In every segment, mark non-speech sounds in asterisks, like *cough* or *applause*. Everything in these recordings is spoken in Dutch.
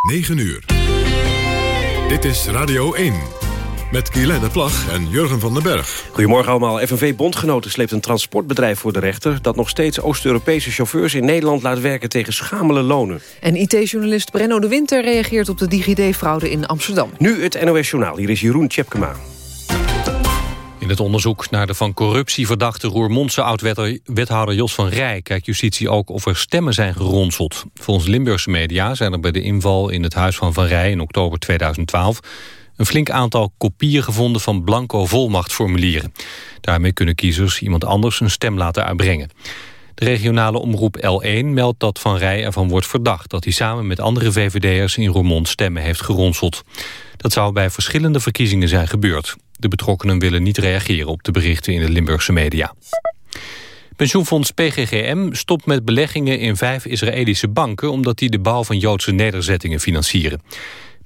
9 uur. Dit is Radio 1. Met Guylaine Plag en Jurgen van den Berg. Goedemorgen allemaal. FNV-bondgenoten sleept een transportbedrijf voor de rechter... dat nog steeds Oost-Europese chauffeurs in Nederland laat werken tegen schamele lonen. En IT-journalist Brenno de Winter reageert op de DigiD-fraude in Amsterdam. Nu het NOS Journaal. Hier is Jeroen Tjepkema. Het onderzoek naar de van corruptie verdachte Roermondse oud-wethouder Jos van Rij... kijkt justitie ook of er stemmen zijn geronseld. Volgens Limburgse media zijn er bij de inval in het huis van Van Rij in oktober 2012... een flink aantal kopieën gevonden van blanco volmachtformulieren. Daarmee kunnen kiezers iemand anders een stem laten uitbrengen. De regionale omroep L1 meldt dat Van Rij ervan wordt verdacht... dat hij samen met andere VVD'ers in Roermond stemmen heeft geronseld. Dat zou bij verschillende verkiezingen zijn gebeurd. De betrokkenen willen niet reageren op de berichten in de Limburgse media. Pensioenfonds PGGM stopt met beleggingen in vijf Israëlische banken... omdat die de bouw van Joodse nederzettingen financieren.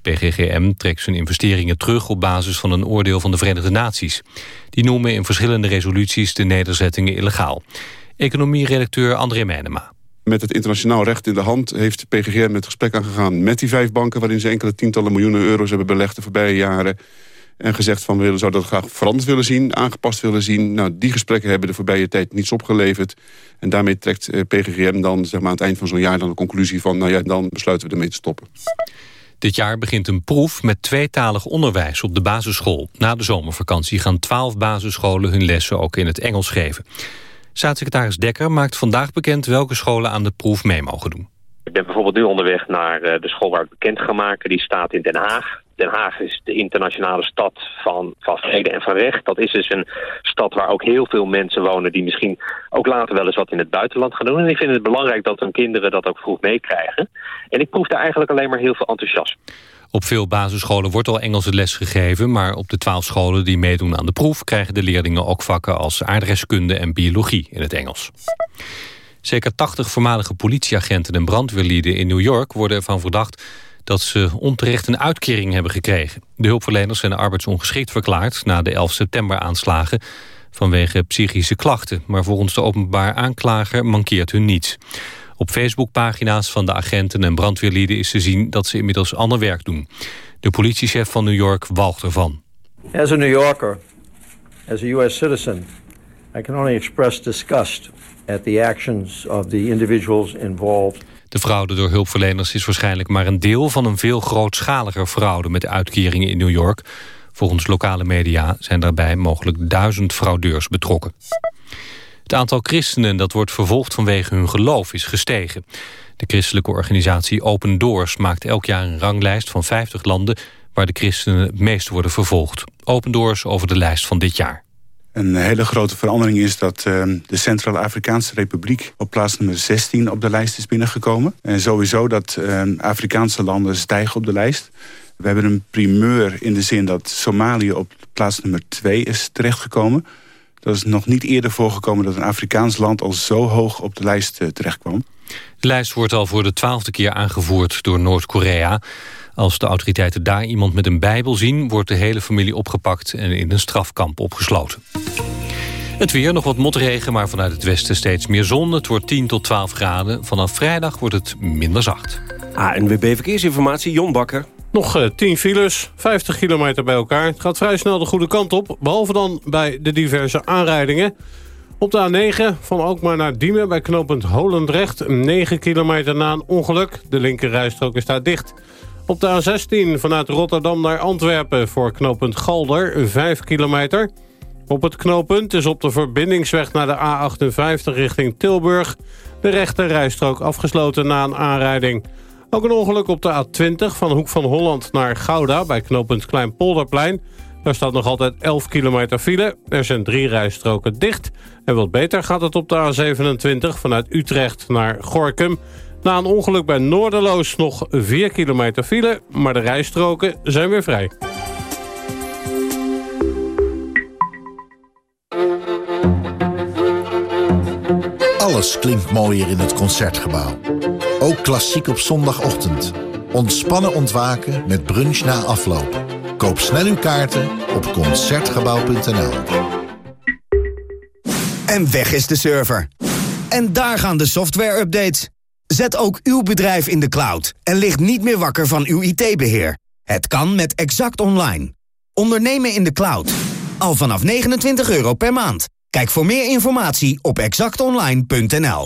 PGGM trekt zijn investeringen terug op basis van een oordeel van de Verenigde Naties. Die noemen in verschillende resoluties de nederzettingen illegaal. Economie-redacteur André Meijnema. Met het internationaal recht in de hand heeft PGGM het gesprek aangegaan met die vijf banken... waarin ze enkele tientallen miljoenen euro's hebben belegd de voorbije jaren... En gezegd van we zouden dat graag veranderd willen zien, aangepast willen zien. Nou, die gesprekken hebben de voorbije tijd niets opgeleverd. En daarmee trekt eh, PGGM dan zeg maar, aan het eind van zo'n jaar dan de conclusie van... nou ja, dan besluiten we ermee te stoppen. Dit jaar begint een proef met tweetalig onderwijs op de basisschool. Na de zomervakantie gaan twaalf basisscholen hun lessen ook in het Engels geven. Staatssecretaris Dekker maakt vandaag bekend welke scholen aan de proef mee mogen doen. Ik ben bijvoorbeeld nu onderweg naar eh, de school waar ik bekend ga maken. Die staat in Den Haag. Den Haag is de internationale stad van, van vrede en van recht. Dat is dus een stad waar ook heel veel mensen wonen... die misschien ook later wel eens wat in het buitenland gaan doen. En ik vind het belangrijk dat hun kinderen dat ook vroeg meekrijgen. En ik proef daar eigenlijk alleen maar heel veel enthousiasme. Op veel basisscholen wordt al Engelse les gegeven... maar op de twaalf scholen die meedoen aan de proef... krijgen de leerlingen ook vakken als aardrijkskunde en biologie in het Engels. Zeker 80 voormalige politieagenten en brandweerlieden in New York... worden ervan verdacht dat ze onterecht een uitkering hebben gekregen. De hulpverleners zijn arbeidsongeschikt verklaard... na de 11 september aanslagen vanwege psychische klachten. Maar volgens de openbaar aanklager mankeert hun niets. Op Facebookpagina's van de agenten en brandweerlieden is te zien... dat ze inmiddels ander werk doen. De politiechef van New York walgt ervan. As a New Yorker, as a U.S. citizen... I can only express disgust at the actions of the individuals involved... De fraude door hulpverleners is waarschijnlijk maar een deel van een veel grootschaliger fraude met uitkeringen in New York. Volgens lokale media zijn daarbij mogelijk duizend fraudeurs betrokken. Het aantal christenen dat wordt vervolgd vanwege hun geloof is gestegen. De christelijke organisatie Open Doors maakt elk jaar een ranglijst van 50 landen waar de christenen het meest worden vervolgd. Open Doors over de lijst van dit jaar. Een hele grote verandering is dat uh, de Centraal-Afrikaanse Republiek... op plaats nummer 16 op de lijst is binnengekomen. En sowieso dat uh, Afrikaanse landen stijgen op de lijst. We hebben een primeur in de zin dat Somalië op plaats nummer 2 is terechtgekomen. Dat is nog niet eerder voorgekomen dat een Afrikaans land... al zo hoog op de lijst uh, terechtkwam. De lijst wordt al voor de twaalfde keer aangevoerd door Noord-Korea... Als de autoriteiten daar iemand met een bijbel zien... wordt de hele familie opgepakt en in een strafkamp opgesloten. Het weer, nog wat motregen, maar vanuit het westen steeds meer zon. Het wordt 10 tot 12 graden. Vanaf vrijdag wordt het minder zacht. ANWB Verkeersinformatie, Jon Bakker. Nog uh, 10 files, 50 kilometer bij elkaar. Het gaat vrij snel de goede kant op. Behalve dan bij de diverse aanrijdingen. Op de A9 van Alkmaar naar Diemen bij knooppunt Holendrecht. 9 kilometer na een ongeluk. De linkerrijstrook is daar dicht. Op de A16 vanuit Rotterdam naar Antwerpen voor knooppunt Galder, 5 kilometer. Op het knooppunt is op de verbindingsweg naar de A58 richting Tilburg... de rechte rijstrook afgesloten na een aanrijding. Ook een ongeluk op de A20 van Hoek van Holland naar Gouda... bij knooppunt Kleinpolderplein. Daar staat nog altijd 11 kilometer file. Er zijn drie rijstroken dicht. En wat beter gaat het op de A27 vanuit Utrecht naar Gorkum... Na een ongeluk bij Noorderloos nog 4 kilometer file, maar de rijstroken zijn weer vrij. Alles klinkt mooier in het Concertgebouw. Ook klassiek op zondagochtend. Ontspannen ontwaken met brunch na afloop. Koop snel uw kaarten op Concertgebouw.nl En weg is de server. En daar gaan de software-updates. Zet ook uw bedrijf in de cloud en ligt niet meer wakker van uw IT-beheer. Het kan met Exact Online. Ondernemen in de cloud. Al vanaf 29 euro per maand. Kijk voor meer informatie op exactonline.nl.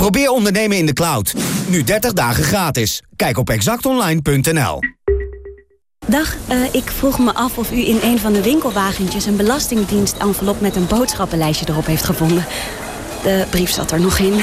Probeer ondernemen in de cloud. Nu 30 dagen gratis. Kijk op exactonline.nl. Dag, uh, ik vroeg me af of u in een van de winkelwagentjes... een belastingdienst-envelop met een boodschappenlijstje erop heeft gevonden. De brief zat er nog in.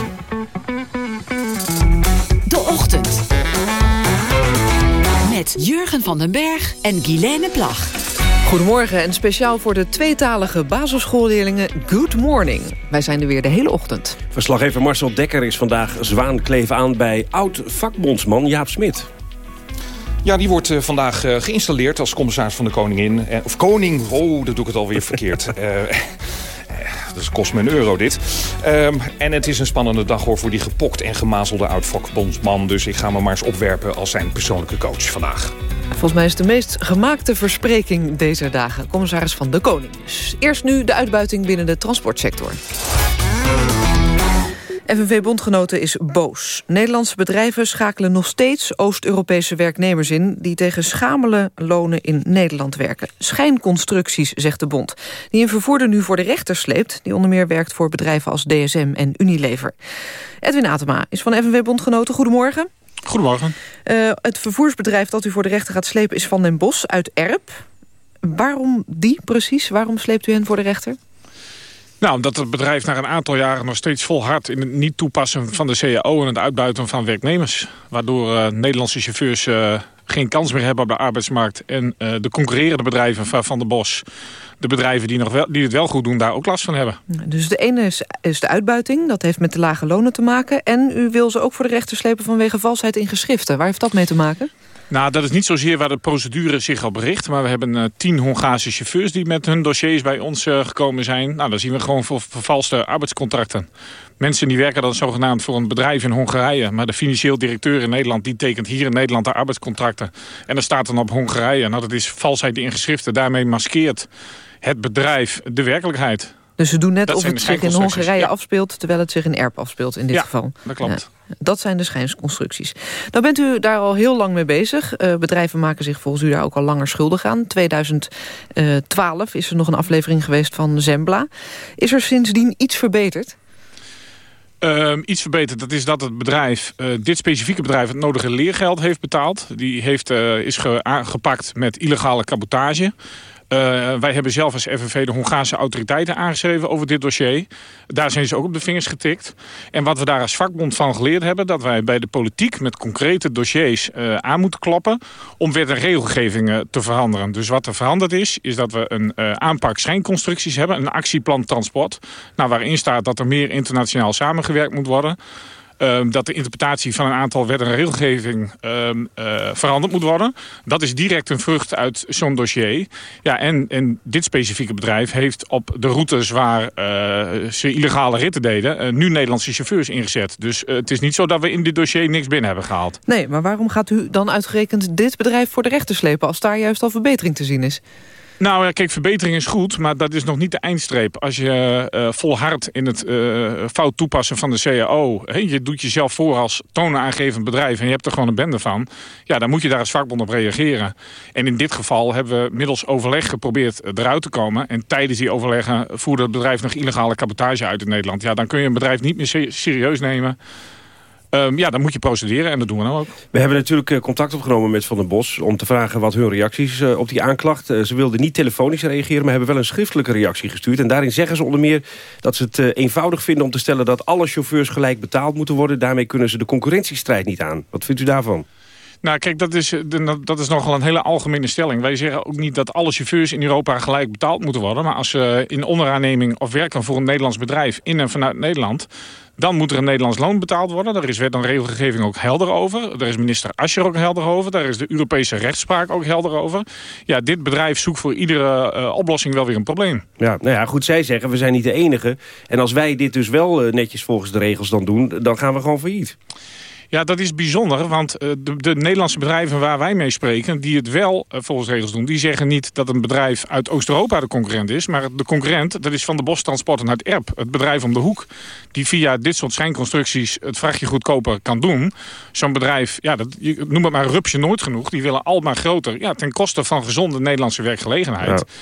Met Jurgen van den Berg en Guilaine Plag. Goedemorgen en speciaal voor de tweetalige basisschoolleerlingen Good Morning. Wij zijn er weer de hele ochtend. Verslaggever Marcel Dekker is vandaag zwaankleef aan bij oud-vakbondsman Jaap Smit. Ja, die wordt uh, vandaag uh, geïnstalleerd als commissaris van de koningin. Uh, of koning, oh, dat doe ik het alweer verkeerd. *laughs* dus kost me een euro dit. Um, en het is een spannende dag hoor voor die gepokt en gemazelde oud-vakbondsman. Dus ik ga me maar eens opwerpen als zijn persoonlijke coach vandaag. Volgens mij is de meest gemaakte verspreking deze dagen. Commissaris van de Koning. Dus eerst nu de uitbuiting binnen de transportsector. FNV-bondgenoten is boos. Nederlandse bedrijven schakelen nog steeds Oost-Europese werknemers in... die tegen schamele lonen in Nederland werken. Schijnconstructies, zegt de bond. Die een vervoerder nu voor de rechter sleept... die onder meer werkt voor bedrijven als DSM en Unilever. Edwin Atema is van FNV-bondgenoten. Goedemorgen. Goedemorgen. Uh, het vervoersbedrijf dat u voor de rechter gaat slepen is Van den Bos uit Erp. Waarom die precies? Waarom sleept u hen voor de rechter? Nou, omdat het bedrijf na een aantal jaren nog steeds volhardt... in het niet toepassen van de CAO en het uitbuiten van werknemers. Waardoor uh, Nederlandse chauffeurs uh, geen kans meer hebben op de arbeidsmarkt. En uh, de concurrerende bedrijven van Van der Bos... de bedrijven die, nog die het wel goed doen, daar ook last van hebben. Dus de ene is, is de uitbuiting, dat heeft met de lage lonen te maken. En u wil ze ook voor de rechter slepen vanwege valsheid in geschriften. Waar heeft dat mee te maken? Nou, dat is niet zozeer waar de procedure zich op richt. Maar we hebben uh, tien Hongaarse chauffeurs die met hun dossiers bij ons uh, gekomen zijn. Nou, dan zien we gewoon vervalste arbeidscontracten. Mensen die werken dan zogenaamd voor een bedrijf in Hongarije. Maar de financieel directeur in Nederland die tekent hier in Nederland de arbeidscontracten. En dan staat dan op Hongarije. Nou, dat is valsheid in geschriften. Daarmee maskeert het bedrijf de werkelijkheid. Dus ze doen net dat of het zich in Hongarije ja. afspeelt... terwijl het zich in Erp afspeelt in dit ja, geval. dat klopt. Ja, dat zijn de schijnsconstructies. Nou bent u daar al heel lang mee bezig. Uh, bedrijven maken zich volgens u daar ook al langer schuldig aan. 2012 is er nog een aflevering geweest van Zembla. Is er sindsdien iets verbeterd? Uh, iets verbeterd, dat is dat het bedrijf, uh, dit specifieke bedrijf... het nodige leergeld heeft betaald. Die heeft, uh, is ge gepakt met illegale cabotage... Uh, wij hebben zelf als FNV de Hongaarse autoriteiten aangeschreven over dit dossier. Daar zijn ze ook op de vingers getikt. En wat we daar als vakbond van geleerd hebben... dat wij bij de politiek met concrete dossiers uh, aan moeten kloppen... om wet en regelgeving uh, te veranderen. Dus wat er veranderd is, is dat we een aanpak schijnconstructies hebben... een actieplan transport, nou, waarin staat dat er meer internationaal samengewerkt moet worden... Um, dat de interpretatie van een aantal wet en regelgeving um, uh, veranderd moet worden. Dat is direct een vrucht uit zo'n dossier. Ja, en, en dit specifieke bedrijf heeft op de routes waar uh, ze illegale ritten deden... Uh, nu Nederlandse chauffeurs ingezet. Dus het is niet zo dat we in dit dossier niks binnen hebben gehaald. Nee, maar waarom gaat u dan uitgerekend dit bedrijf voor de rechter slepen... als daar juist al verbetering te zien is? Nou ja, kijk, verbetering is goed, maar dat is nog niet de eindstreep. Als je uh, volhardt in het uh, fout toepassen van de CAO... He, je doet jezelf voor als toonaangevend bedrijf... en je hebt er gewoon een bende van... ja, dan moet je daar als vakbond op reageren. En in dit geval hebben we middels overleg geprobeerd eruit te komen... en tijdens die overleggen voerde het bedrijf nog illegale cabotage uit in Nederland. Ja, dan kun je een bedrijf niet meer serieus nemen... Ehm, ja, dan moet je procederen en dat doen we nou ook. We hebben natuurlijk eh, contact opgenomen met Van der Bos... om te vragen wat hun reacties uh, op die aanklacht. Uh, ze wilden niet telefonisch reageren, maar hebben wel een schriftelijke reactie gestuurd. En daarin zeggen ze onder meer dat ze het eenvoudig vinden om te stellen... dat alle chauffeurs gelijk betaald moeten worden. Daarmee kunnen ze de concurrentiestrijd niet aan. Wat vindt u daarvan? Nou, kijk, dat is, dat is nogal een hele algemene stelling. Wij zeggen ook niet dat alle chauffeurs in Europa gelijk betaald moeten worden. Maar als ze in onderaanneming of werken voor een Nederlands bedrijf in en vanuit Nederland... Dan moet er een Nederlands loon betaald worden. Daar is wet en regelgeving ook helder over. Daar is minister Ascher ook helder over. Daar is de Europese rechtspraak ook helder over. Ja, dit bedrijf zoekt voor iedere uh, oplossing wel weer een probleem. Ja, nou ja, goed, zij zeggen we zijn niet de enige. En als wij dit dus wel uh, netjes volgens de regels dan doen... dan gaan we gewoon failliet. Ja, dat is bijzonder, want de, de, Nederlandse bedrijven waar wij mee spreken... die het wel volgens regels doen, die zeggen niet dat een bedrijf uit Oost-Europa de concurrent is. Maar de concurrent, dat is Van de Bos Transporten uit Erp. Het bedrijf om de hoek, die via dit soort schijnconstructies het vrachtje goedkoper kan doen. Zo'n bedrijf, ja, dat, noem het maar rupsje nooit genoeg. Die willen al maar groter, ja, ten koste van gezonde Nederlandse werkgelegenheid. Ja.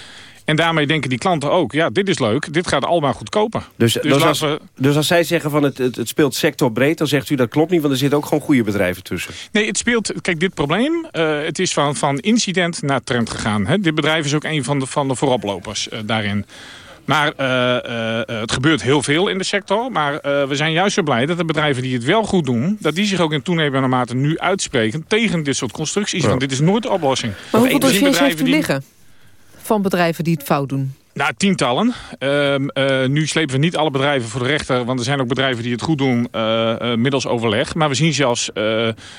En daarmee denken die klanten ook, ja, dit is leuk, dit gaat allemaal goedkoper. Dus, dus, dus als, we... dus als zij zeggen van het, het, het, speelt sectorbreed, dan zegt u dat klopt niet, want er zitten ook gewoon goede bedrijven tussen. Nee, het speelt, kijk, dit probleem, uh, het is van, van incident naar trend gegaan. Hè? Dit bedrijf is ook een van de, van de vooroplopers uh, daarin. Maar uh, uh, het gebeurt heel veel in de sector. Maar uh, we zijn juist zo blij dat de bedrijven die het wel goed doen... dat die zich ook in toenemende mate nu uitspreken tegen dit soort constructies. Ja. Want dit is nooit de oplossing. Maar hoeveel dossiers heeft u die... van bedrijven die het fout doen? Nou, tientallen. Uh, uh, nu slepen we niet alle bedrijven voor de rechter... want er zijn ook bedrijven die het goed doen uh, middels overleg. Maar we zien zelfs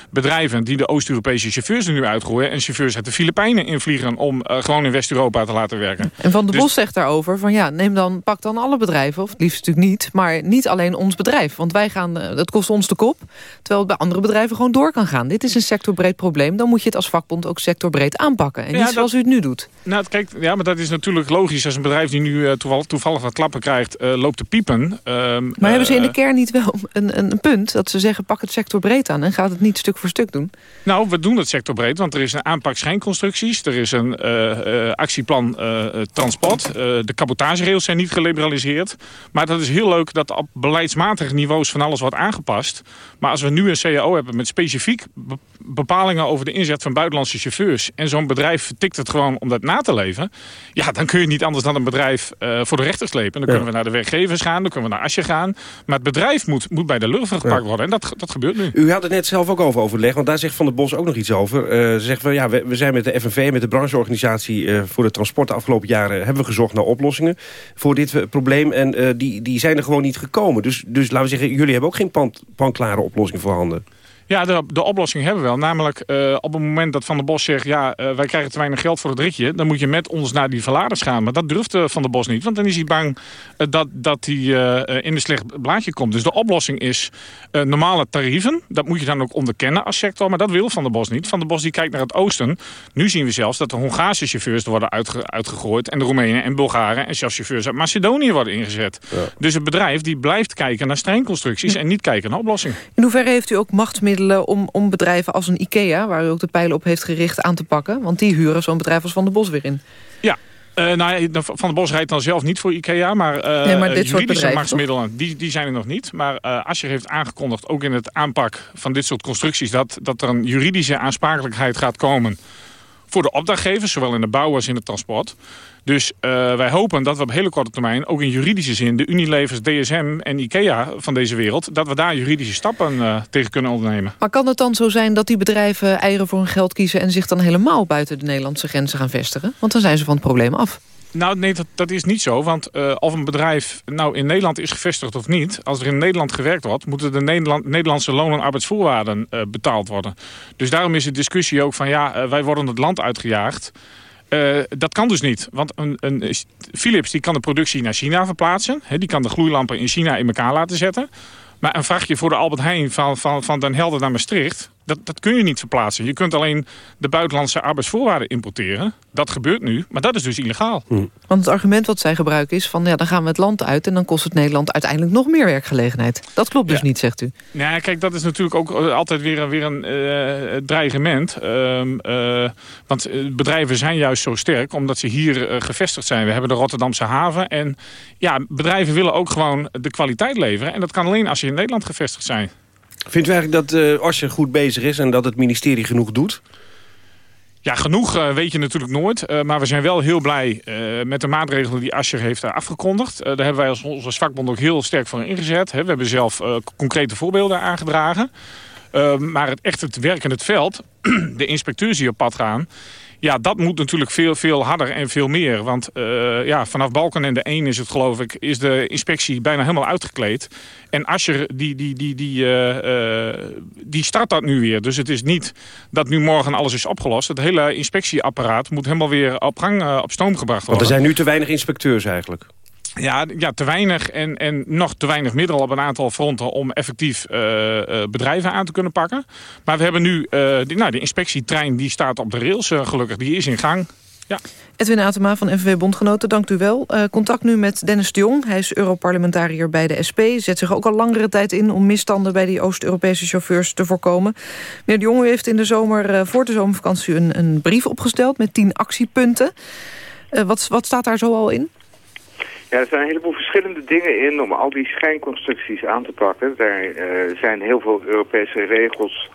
bedrijven die de Oost-Europese chauffeurs er nu uitgooien... en chauffeurs uit de Filipijnen invliegen om gewoon in West-Europa te laten werken. En Van de dus... Bos zegt daarover van ja, neem dan, pak dan alle bedrijven... of het liefst natuurlijk niet, maar niet alleen ons bedrijf. Want wij gaan, dat kost ons de kop, terwijl het bij andere bedrijven gewoon door kan gaan. Dit is een sectorbreed probleem, dan moet je het als vakbond ook sectorbreed aanpakken. En ja, niet dat... zoals u het nu doet. Nou, kijk, ja, maar dat is natuurlijk logisch als een bedrijf die nu uh, toevallig, toevallig wat klappen krijgt, uh, loopt te piepen. Um, maar hebben ze in de kern niet wel een, een, punt dat ze zeggen pak het sectorbreed aan en gaat het niet stuk voor stuk doen? Nou, we doen het sectorbreed, want er is een aanpak schijnconstructies, er is een actieplan transport, de cabotageregels zijn niet geliberaliseerd. Maar dat is heel leuk dat op beleidsmatige niveaus van alles wordt aangepast. Maar als we nu een CAO hebben met specifiek bepalingen over de inzet van buitenlandse chauffeurs en zo'n bedrijf tikt het gewoon om dat na te leven, ja, dan kun je niet anders dan een bedrijf uh, voor de rechter slepen. Dan kunnen we naar de werkgevers gaan, dan kunnen we naar Asje gaan. Maar het bedrijf moet, moet bij de lurven gepakt worden. En dat, dat gebeurt nu. U had het net zelf ook over overleg, want daar zegt Van der Bos ook nog iets over. Uh, ze zegt van ja, we, we, zijn met de FNV, met de brancheorganisatie uh, voor de transport de afgelopen jaren hebben we gezocht naar oplossingen voor dit probleem. En die, die zijn er gewoon niet gekomen. Dus, dus laten we zeggen, jullie hebben ook geen pan, panklare oplossing voorhanden. Ja, de, de oplossing hebben we wel. Namelijk uh, op het moment dat Van der Bos zegt... ja, uh, wij krijgen te weinig geld voor het ritje... dan moet je met ons naar die verladers gaan. Maar dat durft uh, Van der Bos niet. Want dan is hij bang dat, dat hij in een slecht blaadje komt. Dus de oplossing is normale tarieven. Dat moet je dan ook onderkennen als sector. Maar dat wil Van der Bos niet. Van der Bos die kijkt naar het oosten. Nu zien we zelfs dat de Hongaarse chauffeurs worden uitge uitgegooid... en de Roemenen en Bulgaren en zelfs chauffeurs uit Macedonië worden ingezet. Ja. Dus het bedrijf die blijft kijken naar strengconstructies... en niet kijken naar oplossingen. In hoeverre heeft u ook machtsmiddelen om, om bedrijven als een IKEA... waar u ook de pijlen op heeft gericht aan te pakken? Want die huren zo'n bedrijf als Van der Bos weer in. Ja, uh, nou, Van der Bos rijdt dan zelf niet voor IKEA, maar, uh, nee, maar dit juridische machtsmiddelen, die, die zijn er nog niet. Maar uh, Asscher heeft aangekondigd, ook in het aanpak van dit soort constructies... dat, dat er een juridische aansprakelijkheid gaat komen voor de opdrachtgevers, zowel in de bouw als in het transport. Dus uh, wij hopen dat we op hele korte termijn, ook in juridische zin... de Unilevers, DSM en IKEA van deze wereld... dat we daar juridische stappen uh, tegen kunnen ondernemen. Maar kan het dan zo zijn dat die bedrijven eieren voor hun geld kiezen... en zich dan helemaal buiten de Nederlandse grenzen gaan vestigen? Want dan zijn ze van het probleem af. Nou, nee, dat, dat is niet zo. Want uh, of een bedrijf nou in Nederland is gevestigd of niet... als er in Nederland gewerkt wordt... moeten de Nederland, Nederlandse loon- en arbeidsvoorwaarden uh, betaald worden. Dus daarom is de discussie ook van... ja, uh, wij worden het land uitgejaagd... Uh, dat kan dus niet. Want een, een, Philips die kan de productie naar China verplaatsen. Die kan de gloeilampen in China in elkaar laten zetten. Maar een vrachtje voor de Albert Heijn van, van, van Den Helder naar Maastricht... Dat, dat kun je niet verplaatsen. Je kunt alleen de buitenlandse arbeidsvoorwaarden importeren. Dat gebeurt nu, maar dat is dus illegaal. Hm. Want het argument wat zij gebruiken is van... ja, dan gaan we het land uit en dan kost het Nederland uiteindelijk nog meer werkgelegenheid. Dat klopt dus niet, zegt u. Nou, kijk, dat is natuurlijk ook eh, altijd weer, weer een uh, dreigement. Uh, uh, want bedrijven zijn juist zo sterk omdat ze hier gevestigd zijn. We hebben de Rotterdamse haven. En ja, bedrijven willen ook gewoon de kwaliteit leveren. En dat kan alleen als ze in Nederland gevestigd zijn. Vindt u eigenlijk dat uh, Asscher goed bezig is en dat het ministerie genoeg doet? Ja, genoeg uh, weet je natuurlijk nooit. Uh, maar we zijn wel heel blij met de maatregelen die Asscher heeft afgekondigd. daar hebben wij als onze vakbond ook heel sterk voor ingezet. Hè. We hebben zelf concrete voorbeelden aangedragen. maar het, echt het werk in het veld, *clears throat* de inspecteurs die op pad gaan... Ja, dat moet natuurlijk veel, veel harder en veel meer. Want uh, ja, vanaf de 1 is het geloof ik... is de inspectie bijna helemaal uitgekleed. En Ascher, die, die, die, die, uh, uh, die start dat nu weer. Dus het is niet dat nu morgen alles is opgelost. Het hele inspectieapparaat moet helemaal weer op gang, op stoom gebracht worden. Want er zijn nu te weinig inspecteurs eigenlijk. Ja, ja, te weinig en, en nog te weinig middelen op een aantal fronten om effectief uh, uh, bedrijven aan te kunnen pakken. Maar we hebben nu, uh, die, nou, de inspectietrein die staat op de rails gelukkig, die is in gang. Ja. Edwin Atema van NVW Bondgenoten, dankt u wel. contact nu met Dennis de Jong, hij is Europarlementariër bij de SP. Zet zich ook al langere tijd in om misstanden bij die Oost-Europese chauffeurs te voorkomen. Meneer de Jong, u heeft in de zomer, voor de zomervakantie een, een brief opgesteld met tien actiepunten. wat, wat staat daar zo al in? Ja, er zijn een heleboel verschillende dingen in om al die schijnconstructies aan te pakken. Daar uh, zijn heel veel Europese regels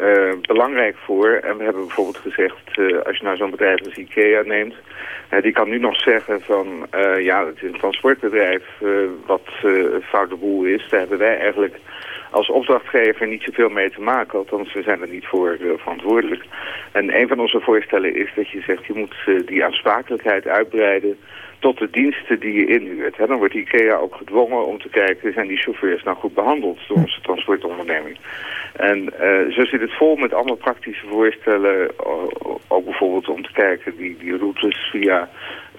uh, belangrijk voor. En we hebben bijvoorbeeld gezegd, uh, als je nou zo'n bedrijf als IKEA neemt... die kan nu nog zeggen van, ja, het is een transportbedrijf wat foute boel is. Daar hebben wij eigenlijk als opdrachtgever niet zoveel mee te maken. Althans, we zijn er niet voor verantwoordelijk. En een van onze voorstellen is dat je zegt, je moet die aansprakelijkheid uitbreiden tot de diensten die je inhuurt. Dan wordt IKEA ook gedwongen om te kijken, zijn die chauffeurs nou goed behandeld door onze transportonderneming. En uh, zo zit het vol met allemaal praktische voorstellen, ook bijvoorbeeld om te kijken die, die routes via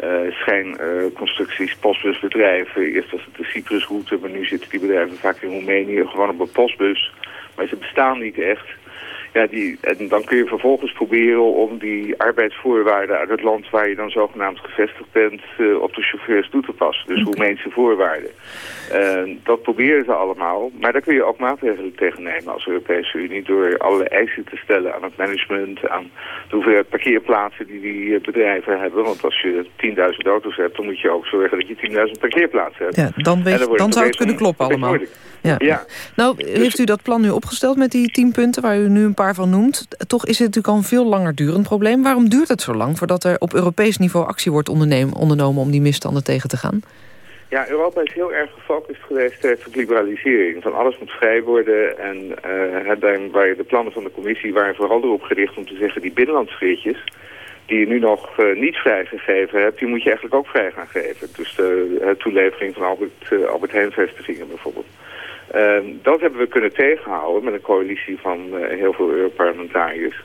uh, schijnconstructies, postbusbedrijven. Eerst was het de Cyprusroute, maar nu zitten die bedrijven vaak in Roemenië gewoon op een postbus. Maar ze bestaan niet echt. Ja, die, en dan kun je vervolgens proberen om die arbeidsvoorwaarden uit het land waar je dan zogenaamd gevestigd bent uh, op de chauffeurs toe te passen. Dus okay. Roemeense voorwaarden. Uh, dat proberen ze allemaal, maar daar kun je ook maatregelen tegen nemen als Europese Unie door alle eisen te stellen aan het management, aan de hoeveelheid parkeerplaatsen die die eh, bedrijven hebben. Want als je 10.000 auto's hebt, dan moet je ook zorgen dat je 10.000 parkeerplaatsen hebt. Ja, dan, weet, dan, dan zou het kunnen kloppen allemaal. Ja. ja. Nou, heeft u dat plan nu opgesteld met die 10 punten waar u nu een paar van noemt? Toch is het natuurlijk al een veel langer durend probleem. Waarom duurt het zo lang voordat er op Europees niveau actie wordt ondernomen om die misstanden tegen te gaan? Ja, Europa is heel erg gefocust geweest steeds op liberalisering. Van alles moet vrij worden en uh, de plannen van de commissie waren vooral erop gericht om te zeggen die binnenlandsfeertjes die je nu nog uh, niet vrijgegeven hebt, die moet je eigenlijk ook vrij gaan geven. Dus de toelevering van Albert, Albert Heijn vestigingen bijvoorbeeld. Uh, dat hebben we kunnen tegenhouden met een coalitie van uh, heel veel Europarlementariërs.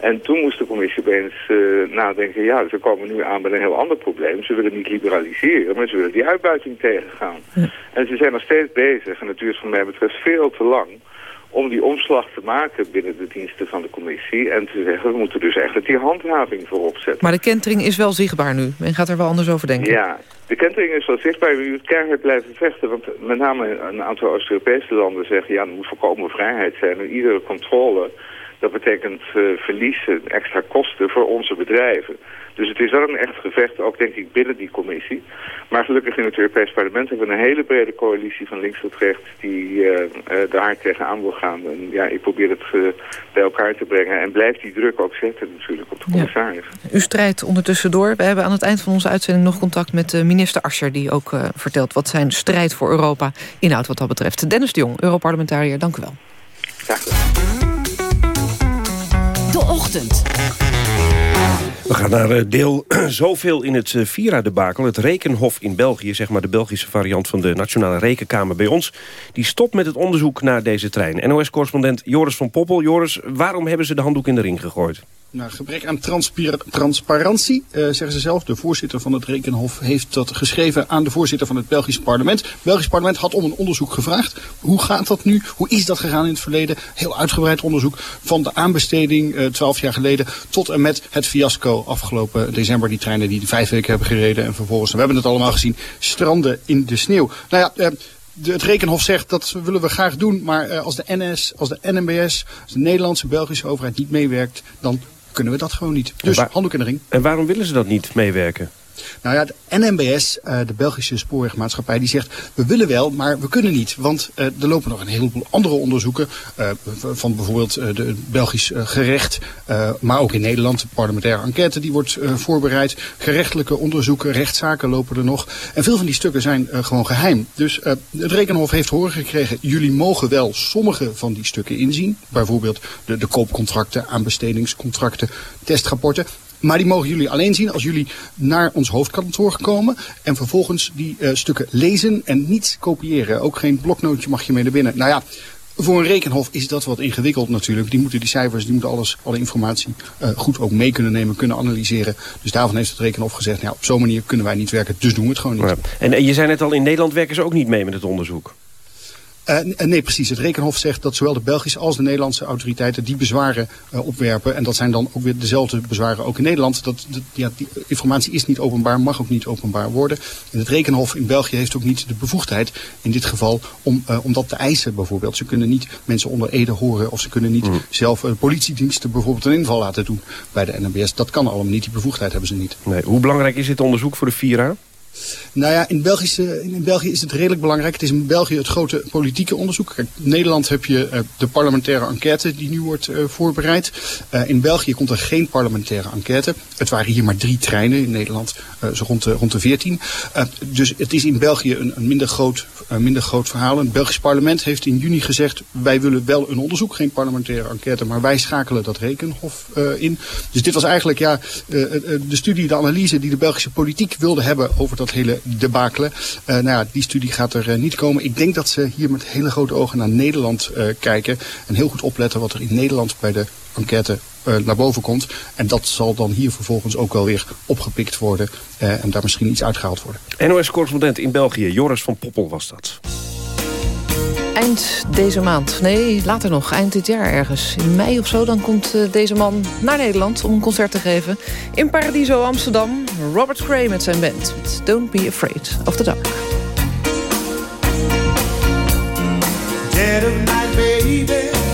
En toen moest de commissie opeens uh, nadenken, ja, ze komen nu aan met een heel ander probleem. Ze willen niet liberaliseren, maar ze willen die uitbuiting tegengaan. Ja. En ze zijn nog steeds bezig, en het duurt van mij betreft veel te lang om die omslag te maken binnen de diensten van de commissie. En te zeggen, we moeten dus echt die handhaving voorop zetten. Maar de kentering is wel zichtbaar nu. Men gaat er wel anders over denken. Ja, de kentering is wel zichtbaar. U moet keihard blijven vechten. Want met name een aantal Oost-Europese landen zeggen... ja, er moet volkomen vrijheid zijn. En iedere controle, dat betekent uh, verliezen, extra kosten voor onze bedrijven. Dus het is wel een echt gevecht, ook denk ik binnen die commissie. Maar gelukkig in het Europees Parlement hebben we een hele brede coalitie van links tot rechts die uh, uh, daar tegenaan wil gaan. En ja, ik probeer het uh, bij elkaar te brengen en blijf die druk ook zetten natuurlijk op de commissaris. Ja. U strijdt ondertussen door. We hebben aan het eind van onze uitzending nog contact met minister Ascher die ook vertelt wat zijn strijd voor Europa inhoudt wat dat betreft. Dennis de Jong, Europarlementariër, dank u wel. Graag gedaan. Ochtend. We gaan naar deel *clears throat* zoveel in het Vira-debakel. Het Rekenhof in België, zeg maar de Belgische variant van de Nationale Rekenkamer bij ons... die stopt met het onderzoek naar deze trein. NOS-correspondent Joris van Poppel. Joris, waarom hebben ze de handdoek in de ring gegooid? Nou, gebrek aan transparantie, uh, zeggen ze zelf. De voorzitter van het Rekenhof heeft dat geschreven aan de voorzitter van het Belgisch parlement. Het Belgisch parlement had om een onderzoek gevraagd. Hoe gaat dat nu? Hoe is dat gegaan in het verleden? Heel uitgebreid onderzoek van de aanbesteding uh, twaalf jaar geleden tot en met het fiasco afgelopen december. Die treinen die vijf weken hebben gereden en vervolgens, we hebben het allemaal gezien, stranden in de sneeuw. Nou ja... De, het Rekenhof zegt dat willen we graag doen, maar als de NS, als de NMBS, als de Nederlandse Belgische overheid niet meewerkt, dan kunnen we dat gewoon niet. Dus handdoek in de ring. En waarom willen ze dat niet meewerken? Nou ja, de NMBS, uh, de Belgische spoorwegmaatschappij, die zegt... we willen wel, maar we kunnen niet. Want uh, er lopen nog een heleboel andere onderzoeken... Uh, van bijvoorbeeld de Belgisch gerecht... maar ook in Nederland, de parlementaire enquête... die wordt voorbereid. Gerechtelijke onderzoeken, rechtszaken lopen er nog. En veel van die stukken zijn gewoon geheim. Dus het Rekenhof heeft horen gekregen... jullie mogen wel sommige van die stukken inzien. Bijvoorbeeld de, de koopcontracten, aanbestedingscontracten, testrapporten. Maar die mogen jullie alleen zien als jullie naar ons hoofdkantoor komen. En vervolgens die uh, stukken lezen en niet kopiëren. Ook geen bloknootje mag je mee naar binnen. Nou ja, voor een rekenhof is dat wat ingewikkeld natuurlijk. Die moeten die cijfers, die moeten alles, alle informatie uh, goed ook mee kunnen nemen, kunnen analyseren. Dus daarvan heeft het rekenhof gezegd, nou, op zo'n manier kunnen wij niet werken, dus doen we het gewoon niet. En je zei net al, in Nederland werken ze ook niet mee met het onderzoek. Nee, precies. Het Rekenhof zegt dat zowel de Belgische als de Nederlandse autoriteiten die bezwaren uh, opwerpen. En dat zijn dan ook weer dezelfde bezwaren ook in Nederland. Dat, dat, ja, die informatie is niet openbaar, mag ook niet openbaar worden. En het Rekenhof in België heeft ook niet de bevoegdheid in dit geval om, uh, om dat te eisen bijvoorbeeld. Ze kunnen niet mensen onder ede horen of ze kunnen niet mm. zelf politiediensten bijvoorbeeld een inval laten doen bij de NMBS. Dat kan allemaal niet, die bevoegdheid hebben ze niet. Nee. Hoe belangrijk is dit onderzoek voor de VIRA? Nou ja, in, Belgische, in België is het redelijk belangrijk. Het is in België het grote politieke onderzoek. Kijk, in Nederland heb je uh, de parlementaire enquête die nu wordt uh, voorbereid. Uh, in België komt er geen parlementaire enquête. Het waren hier maar drie treinen in Nederland, zo rond de, rond de 14. dus het is in België een, een minder, groot, minder groot verhaal. Het Belgisch parlement heeft in juni gezegd... wij willen wel een onderzoek, geen parlementaire enquête... maar wij schakelen dat rekenhof in. Dus dit was eigenlijk ja, de studie, de analyse die de Belgische politiek wilde hebben... over dat hele debakelen. Uh, nou ja, die studie gaat er uh, niet komen. Ik denk dat ze hier met hele grote ogen naar Nederland uh, kijken. En heel goed opletten wat er in Nederland bij de enquête naar boven komt. En dat zal dan hier vervolgens ook wel weer opgepikt worden. en daar misschien iets uitgehaald worden. NOS-correspondent in België, Joris van Poppel was dat. Eind deze maand, nee, later nog, eind dit jaar ergens. In mei of zo, dan komt uh, deze man naar Nederland om een concert te geven. In Paradiso Amsterdam, Robert Gray met zijn band. Don't be afraid of the dark. Dead of night, baby.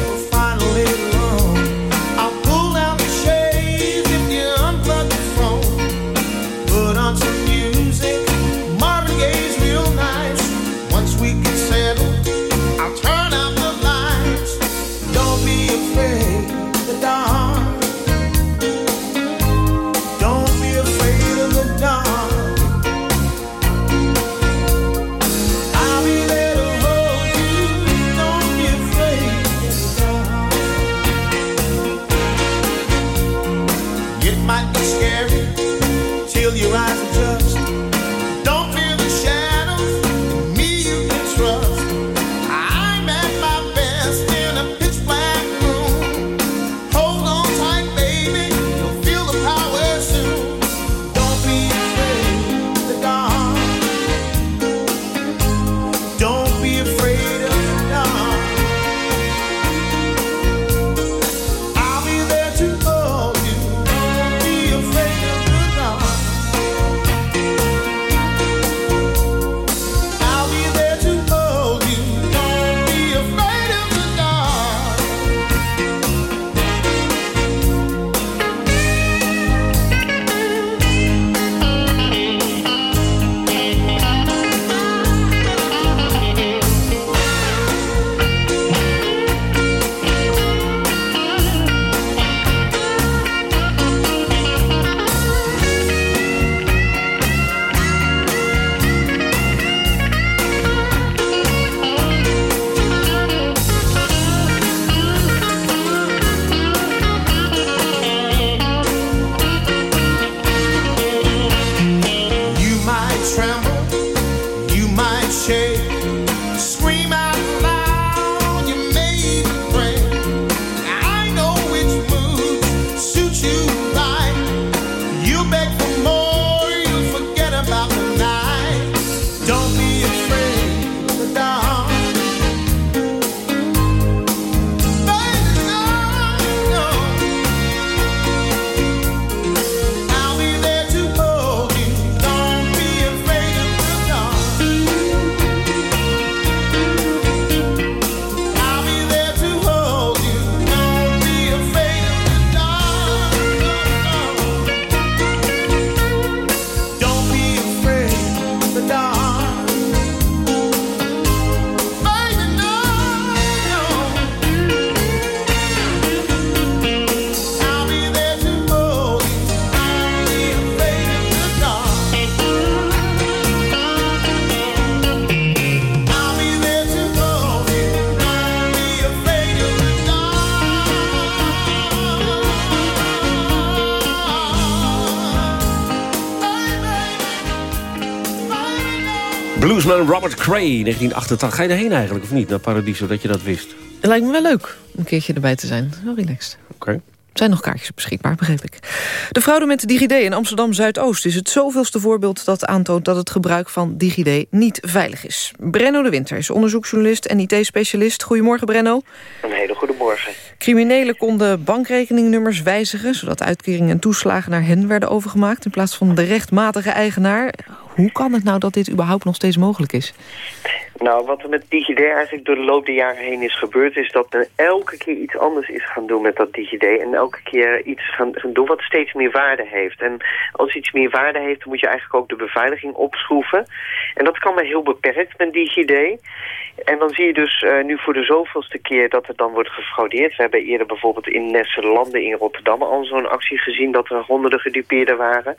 Robert Cray, 1988. Ga je erheen eigenlijk, of niet, naar Paradiso, dat je dat wist? Het lijkt me wel leuk om een keertje erbij te zijn. Wel relaxed. Oké. Er zijn nog kaartjes beschikbaar, begreep ik. De fraude met DigiD in Amsterdam-Zuidoost is het zoveelste voorbeeld dat aantoont dat het gebruik van DigiD niet veilig is. Brenno de Winter is onderzoeksjournalist en IT-specialist. Goedemorgen, Brenno. Een hele goede morgen. Criminelen konden bankrekeningnummers wijzigen... zodat uitkeringen en toeslagen naar hen werden overgemaakt... in plaats van de rechtmatige eigenaar. Hoe kan het nou dat dit überhaupt nog steeds mogelijk is? Nou, wat er met DigiD eigenlijk door de loop der jaren heen is gebeurd... is dat men elke keer iets anders is gaan doen met dat DigiD... en elke keer iets gaan, doen wat steeds meer waarde heeft. En als iets meer waarde heeft, dan moet je eigenlijk ook de beveiliging opschroeven. En dat kan maar heel beperkt met DigiD. En dan zie je dus uh, nu voor de zoveelste keer dat er dan wordt gefraudeerd. We hebben eerder bijvoorbeeld in Nesselanden in Rotterdam al zo'n actie gezien... dat er honderden gedupeerden waren.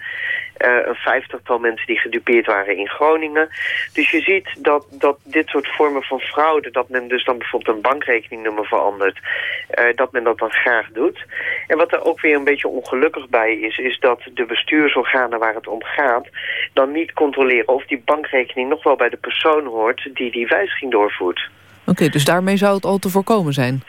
Uh, een vijftigtal mensen die gedupeerd waren in Groningen. Dus je ziet dat, dat dit soort vormen van fraude... dat men dus dan bijvoorbeeld een bankrekeningnummer verandert... Uh, dat men dat dan graag doet. En wat er ook weer een beetje ongelukkig bij is... is dat de bestuursorganen waar het om gaat... dan niet controleren of die bankrekening nog wel bij de persoon hoort... die die wijziging doorvoert. Oké, dus daarmee zou het al te voorkomen zijn?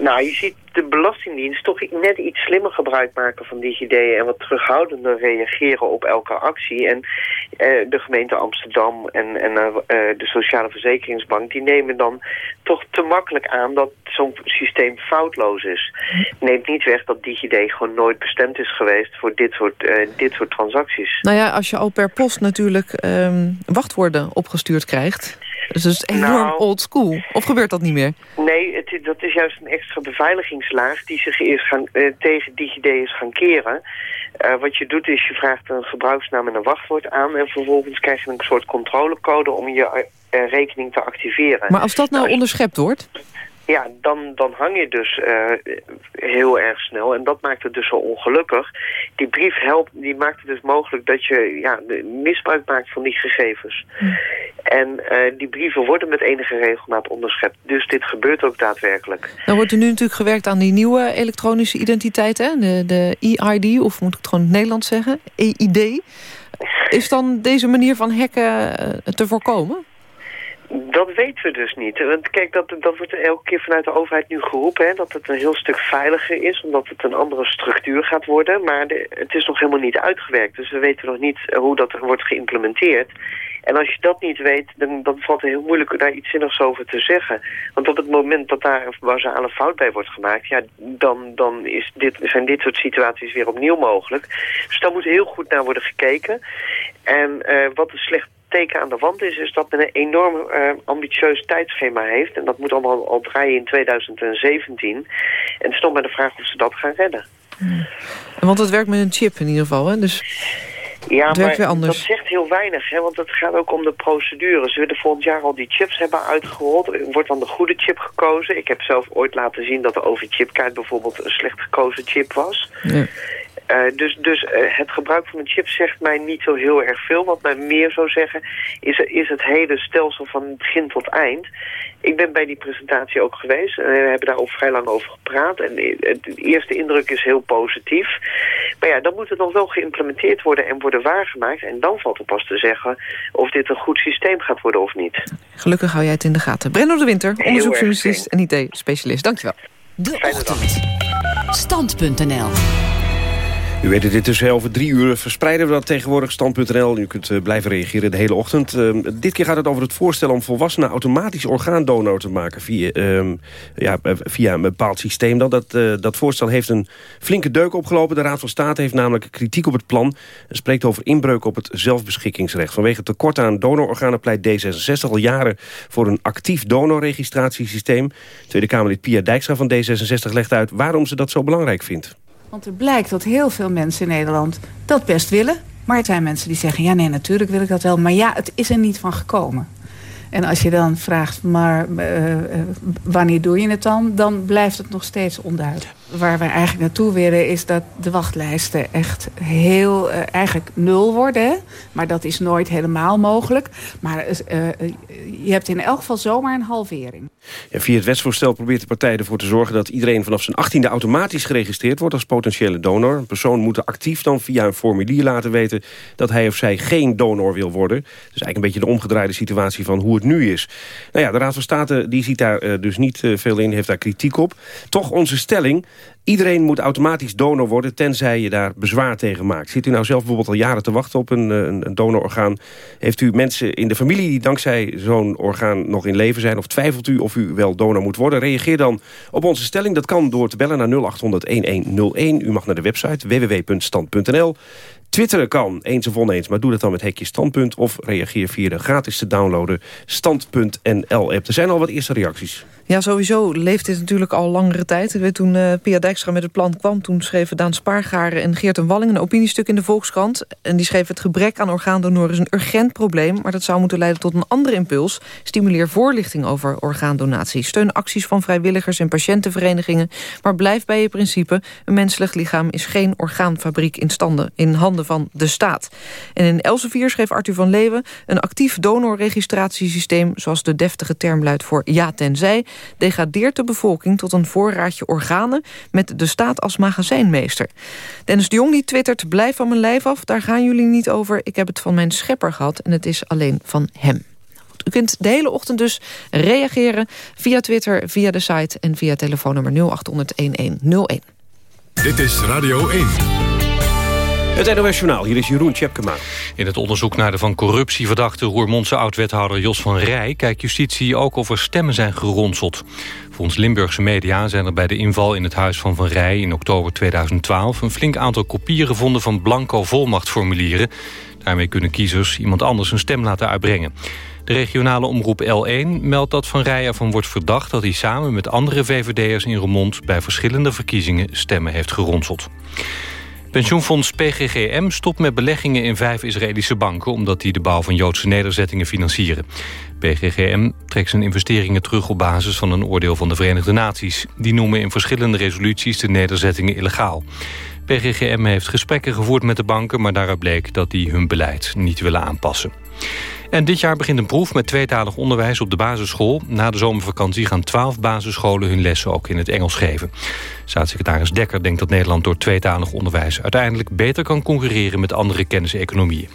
Nou, je ziet de Belastingdienst toch net iets slimmer gebruik maken van DigiD... en wat terughoudender reageren op elke actie. En uh, de gemeente Amsterdam en, en uh, de Sociale Verzekeringsbank... die nemen dan toch te makkelijk aan dat zo'n systeem foutloos is. Neemt niet weg dat DigiD gewoon nooit bestemd is geweest... voor dit soort, uh, dit soort transacties. Nou ja, als je al per post natuurlijk um, wachtwoorden opgestuurd krijgt... Dus dat is enorm nou, old school. Of gebeurt dat niet meer? Nee, het, dat is juist een extra beveiligingslaag die zich eerst gaan, uh, tegen DigiD is gaan keren. Uh, wat je doet is je vraagt een gebruiksnaam en een wachtwoord aan... en vervolgens krijg je een soort controlecode om je uh, rekening te activeren. Maar als dat nou, nou onderschept wordt? Ja, dan, dan hang je dus uh, heel erg snel. En dat maakt het dus zo ongelukkig. Die brief helpt, die maakt het dus mogelijk dat je ja, misbruik maakt van die gegevens. Hm. En uh, die brieven worden met enige regelmaat onderschept. Dus dit gebeurt ook daadwerkelijk. Dan wordt er nu natuurlijk gewerkt aan die nieuwe elektronische identiteit, hè? De, de EID, of moet ik het gewoon in het Nederlands zeggen? EID. Is dan deze manier van hacken te voorkomen? Dat weten we dus niet. Want kijk, dat, dat wordt elke keer vanuit de overheid nu geroepen... Hè, dat het een heel stuk veiliger is, omdat het een andere structuur gaat worden. Maar de, het is nog helemaal niet uitgewerkt. Dus we weten nog niet hoe dat wordt geïmplementeerd. En als je dat niet weet, dan, dan valt het heel moeilijk daar iets zinnigs over te zeggen. Want op het moment dat daar een basale fout bij wordt gemaakt... Ja, dan, dan is dit, zijn dit soort situaties weer opnieuw mogelijk. Dus daar moet heel goed naar worden gekeken. En uh, wat een slecht teken aan de wand is, is dat men een enorm uh, ambitieus tijdschema heeft. En dat moet allemaal al draaien in 2017. En het is nog maar de vraag of ze dat gaan redden. Hmm. Want het werkt met een chip in ieder geval, hè? Dus... Ja, maar weer anders. dat zegt heel weinig, hè, want het gaat ook om de procedure. Ze willen volgend jaar al die chips hebben uitgerold. Er wordt dan de goede chip gekozen. Ik heb zelf ooit laten zien dat de overchipkaart bijvoorbeeld een slecht gekozen chip was. Ja. Uh, dus dus uh, het gebruik van een chip zegt mij niet zo heel erg veel. Wat mij meer zou zeggen is, is het hele stelsel van begin tot eind. Ik ben bij die presentatie ook geweest. En we hebben daar ook vrij lang over gepraat. En de, de eerste indruk is heel positief. Maar ja, dan moet het nog wel geïmplementeerd worden en worden waargemaakt. En dan valt er pas te zeggen of dit een goed systeem gaat worden of niet. Gelukkig hou jij het in de gaten. Brenno de Winter, onderzoeksjournalist en IT-specialist. Dankjewel. De Ochtend. Stand.nl u weet het, dit is over drie uur verspreiden we dat tegenwoordig, stand.nl. U kunt uh, blijven reageren de hele ochtend. Uh, dit keer gaat het over het voorstel om volwassenen automatisch orgaandonor te maken... via, uh, ja, via een bepaald systeem. Dan. Dat, dat voorstel heeft een flinke deuk opgelopen. De Raad van State heeft namelijk kritiek op het plan... en spreekt over inbreuk op het zelfbeschikkingsrecht. Vanwege tekort aan donororganen pleit D66 al jaren... voor een actief donorregistratiesysteem. Tweede Kamerlid Pia Dijkstra van D66 legt uit... waarom ze dat zo belangrijk vindt. Want er blijkt dat heel veel mensen in Nederland dat best willen. Maar er zijn mensen die zeggen, ja nee, natuurlijk wil ik dat wel. Maar ja, het is er niet van gekomen. En als je dan vraagt, maar uh, wanneer doe je het dan? Dan blijft het nog steeds onduidelijk. Waar we eigenlijk naartoe willen... is dat de wachtlijsten echt heel, uh, eigenlijk nul worden. Maar dat is nooit helemaal mogelijk. Maar uh, je hebt in elk geval zomaar een halvering. Via het wetsvoorstel probeert de partij ervoor te zorgen... dat iedereen vanaf zijn achttiende automatisch geregistreerd wordt als potentiële donor. Een persoon moet actief dan via een formulier laten weten... dat hij of zij geen donor wil worden. Dus eigenlijk een beetje de omgedraaide situatie van hoe het nu is. Nou ja, de Raad van State die ziet daar dus niet veel in, heeft daar kritiek op. Toch onze stelling, Iedereen moet automatisch donor worden, tenzij je daar bezwaar tegen maakt. Zit u nou zelf bijvoorbeeld al jaren te wachten op een, een, een donororgaan? Heeft u mensen in de familie die dankzij zo'n orgaan nog in leven zijn? Of twijfelt u of u wel donor moet worden? Reageer dan op onze stelling. Dat kan door te bellen naar 0800-1101. U mag naar de website www.stand.nl. Twitteren kan, eens of oneens, maar doe dat dan met hekje standpunt... of reageer via de gratis te downloaden stand.nl-app. Er zijn al wat eerste reacties. Ja, sowieso leeft dit natuurlijk al langere tijd. Toen uh, Pia Dijkstra met het plan kwam... toen schreven Daan Spaargaren en Geert en Walling... een opiniestuk in de Volkskrant. En die schreef het gebrek aan orgaandonoren is een urgent probleem... maar dat zou moeten leiden tot een andere impuls. Stimuleer voorlichting over orgaandonatie. Steun acties van vrijwilligers en patiëntenverenigingen. Maar blijf bij je principe. Een menselijk lichaam is geen orgaanfabriek in, standen, in handen van de staat. En in Elsevier schreef Arthur van Leeuwen... een actief donorregistratiesysteem... zoals de deftige term luidt voor ja tenzij degradeert de bevolking tot een voorraadje organen... met de staat als magazijnmeester. Dennis de Jong die twittert, blijf van mijn lijf af, daar gaan jullie niet over. Ik heb het van mijn schepper gehad en het is alleen van hem. U kunt de hele ochtend dus reageren via Twitter, via de site... en via telefoonnummer 0800-1101. Dit is Radio 1. Het NOS Journaal, hier is Jeroen Tjepkema. In het onderzoek naar de van corruptie verdachte Roermondse oud-wethouder Jos van Rij... kijkt justitie ook of er stemmen zijn geronseld. Volgens Limburgse media zijn er bij de inval in het huis van Van Rij in oktober 2012... een flink aantal kopieën gevonden van blanco volmachtformulieren. Daarmee kunnen kiezers iemand anders een stem laten uitbrengen. De regionale omroep L1 meldt dat Van Rij ervan wordt verdacht... dat hij samen met andere VVD'ers in Roermond... bij verschillende verkiezingen stemmen heeft geronseld. Pensioenfonds PGGM stopt met beleggingen in vijf Israëlische banken... omdat die de bouw van Joodse nederzettingen financieren. PGGM trekt zijn investeringen terug op basis van een oordeel van de Verenigde Naties. Die noemen in verschillende resoluties de nederzettingen illegaal. PGGM heeft gesprekken gevoerd met de banken... maar daaruit bleek dat die hun beleid niet willen aanpassen. En dit jaar begint een proef met tweetalig onderwijs op de basisschool. Na de zomervakantie gaan twaalf basisscholen hun lessen ook in het Engels geven. Staatssecretaris Dekker denkt dat Nederland door tweetalig onderwijs... uiteindelijk beter kan concurreren met andere kenniseconomieën.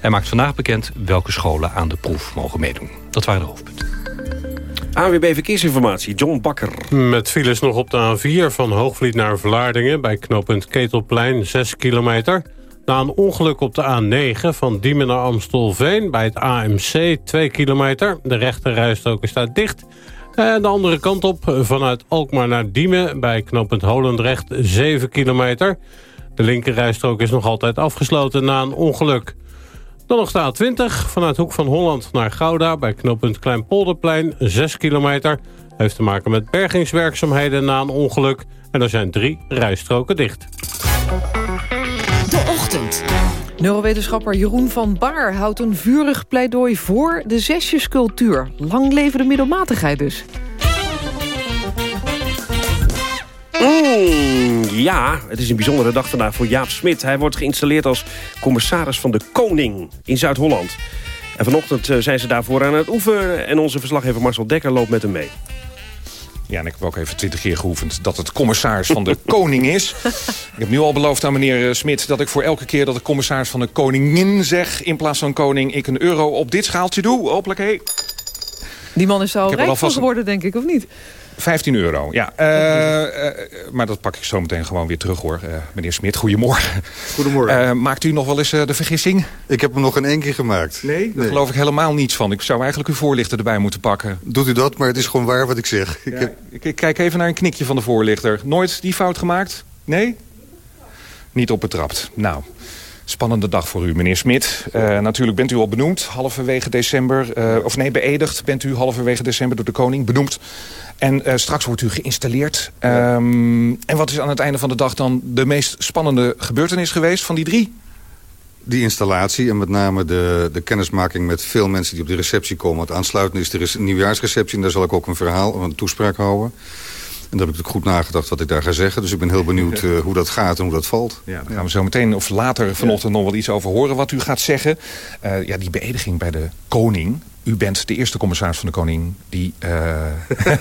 Hij maakt vandaag bekend welke scholen aan de proef mogen meedoen. Dat waren de hoofdpunten. AWB Verkeersinformatie, John Bakker. Met files nog op de A4 van Hoogvliet naar Vlaardingen... bij knooppunt Ketelplein, 6 kilometer... Na een ongeluk op de A9 van Diemen naar Amstelveen... bij het AMC, 2 kilometer. De rechterrijstrook staat dicht. En de andere kant op, vanuit Alkmaar naar Diemen... bij knooppunt Holendrecht, 7 kilometer. De linkerrijstrook is nog altijd afgesloten na een ongeluk. Dan nog de A20, vanuit Hoek van Holland naar Gouda... bij knooppunt Kleinpolderplein, 6 kilometer. Heeft te maken met bergingswerkzaamheden na een ongeluk. En er zijn drie rijstroken dicht. Neurowetenschapper Jeroen van Baar houdt een vurig pleidooi voor de zesjescultuur. Lang leven de middelmatigheid dus. Mm, ja, het is een bijzondere dag vandaag voor Jaap Smit. Hij wordt geïnstalleerd als commissaris van de Koning in Zuid-Holland. En vanochtend eh, zijn ze daarvoor aan het oefenen... en onze verslaggever Marcel Dekker loopt met hem mee. Ja, en ik heb ook even twintig keer geoefend dat het commissaris van de *laughs* koning is. Ik heb nu al beloofd aan meneer eh, Smit dat ik voor elke keer dat ik commissaris van de koningin zeg... in plaats van koning ik een euro op dit schaaltje doe. Hopelijk, hé. Die man is zo rijk geworden, denk ik, of niet? 15 euro, ja. Uh, uh, maar dat pak ik zo meteen gewoon weer terug, hoor. Uh, meneer Smit, goedemorgen. Goedemorgen. maakt u nog wel eens de vergissing? Ik heb hem nog in één keer gemaakt. Nee? Daar geloof ik helemaal niets van. Ik zou eigenlijk uw voorlichter erbij moeten pakken. Doet u dat, maar het is gewoon waar wat ik zeg. Ja, ik, heb... ik, ik kijk even naar een knikje van de voorlichter. Nooit die fout gemaakt? Nee? Niet opbetrapt. Nou... Spannende dag voor u, meneer Smit. Uh, natuurlijk bent u al benoemd, halverwege december. Uh, of nee, beëdigd bent u halverwege december door de koning, benoemd. En uh, straks wordt u geïnstalleerd. Um, en wat is aan het einde van de dag dan de meest spannende gebeurtenis geweest van die drie? Die installatie en met name de, de kennismaking met veel mensen die op de receptie komen. Het aansluiten is er is een nieuwjaarsreceptie en daar zal ik ook een verhaal, een toespraak houden. En daar heb ik natuurlijk goed nagedacht wat ik daar ga zeggen. Dus ik ben heel benieuwd uh, hoe dat gaat en hoe dat valt. Ja, daar gaan we zo meteen of later vanochtend nog wel iets over horen wat u gaat zeggen. Uh, ja, die beëdiging bij de koning. U bent de eerste commissaris van de koning die... *laughs* Uh...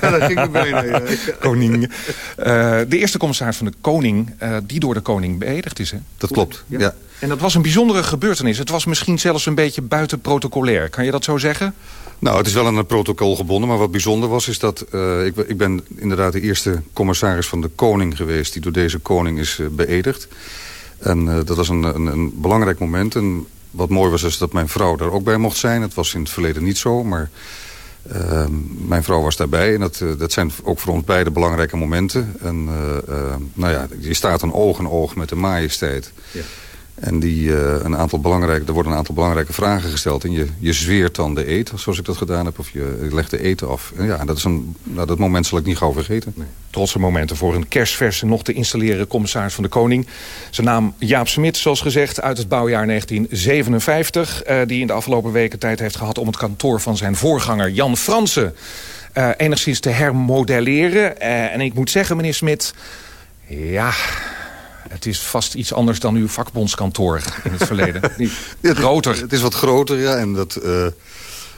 Daar ging bijna, ja. *laughs* koning. de eerste commissaris van de koning die door de koning beëdigd is, hè? Dat klopt, ja. En dat was een bijzondere gebeurtenis. Het was misschien zelfs een beetje buiten protocolair. Kan je dat zo zeggen? Nou, het is wel aan een protocol gebonden. Maar wat bijzonder was, is dat... Uh, ik, ik, ben inderdaad de eerste commissaris van de koning geweest... die door deze koning is uh, beëdigd. En uh, dat was een, een, een, belangrijk moment. En wat mooi was, is dat mijn vrouw daar ook bij mocht zijn. Het was in het verleden niet zo, maar... Ehm, mijn vrouw was daarbij en dat, dat zijn ook voor ons beide belangrijke momenten. En nou ja, je staat een oog in oog met de majesteit. Ja. En die, uh, een aantal belangrijke, er worden een aantal belangrijke vragen gesteld. En je, je zweert dan de eet, zoals ik dat gedaan heb. Of je legt de eten af. Ja, dat, is een, nou, dat moment zal ik niet gauw vergeten. Nee. Trotse momenten voor een kerstverse nog te installeren commissaris van de Koning. Zijn naam Jaap Smit, zoals gezegd, uit het bouwjaar 1957. Uh, die in de afgelopen weken tijd heeft gehad om het kantoor van zijn voorganger Jan Fransen... Uh, enigszins te hermodelleren. en ik moet zeggen, meneer Smit... Ja, het is vast iets anders dan uw vakbondskantoor in het verleden. *laughs* ja, groter. Het is wat groter, ja. En dat uh,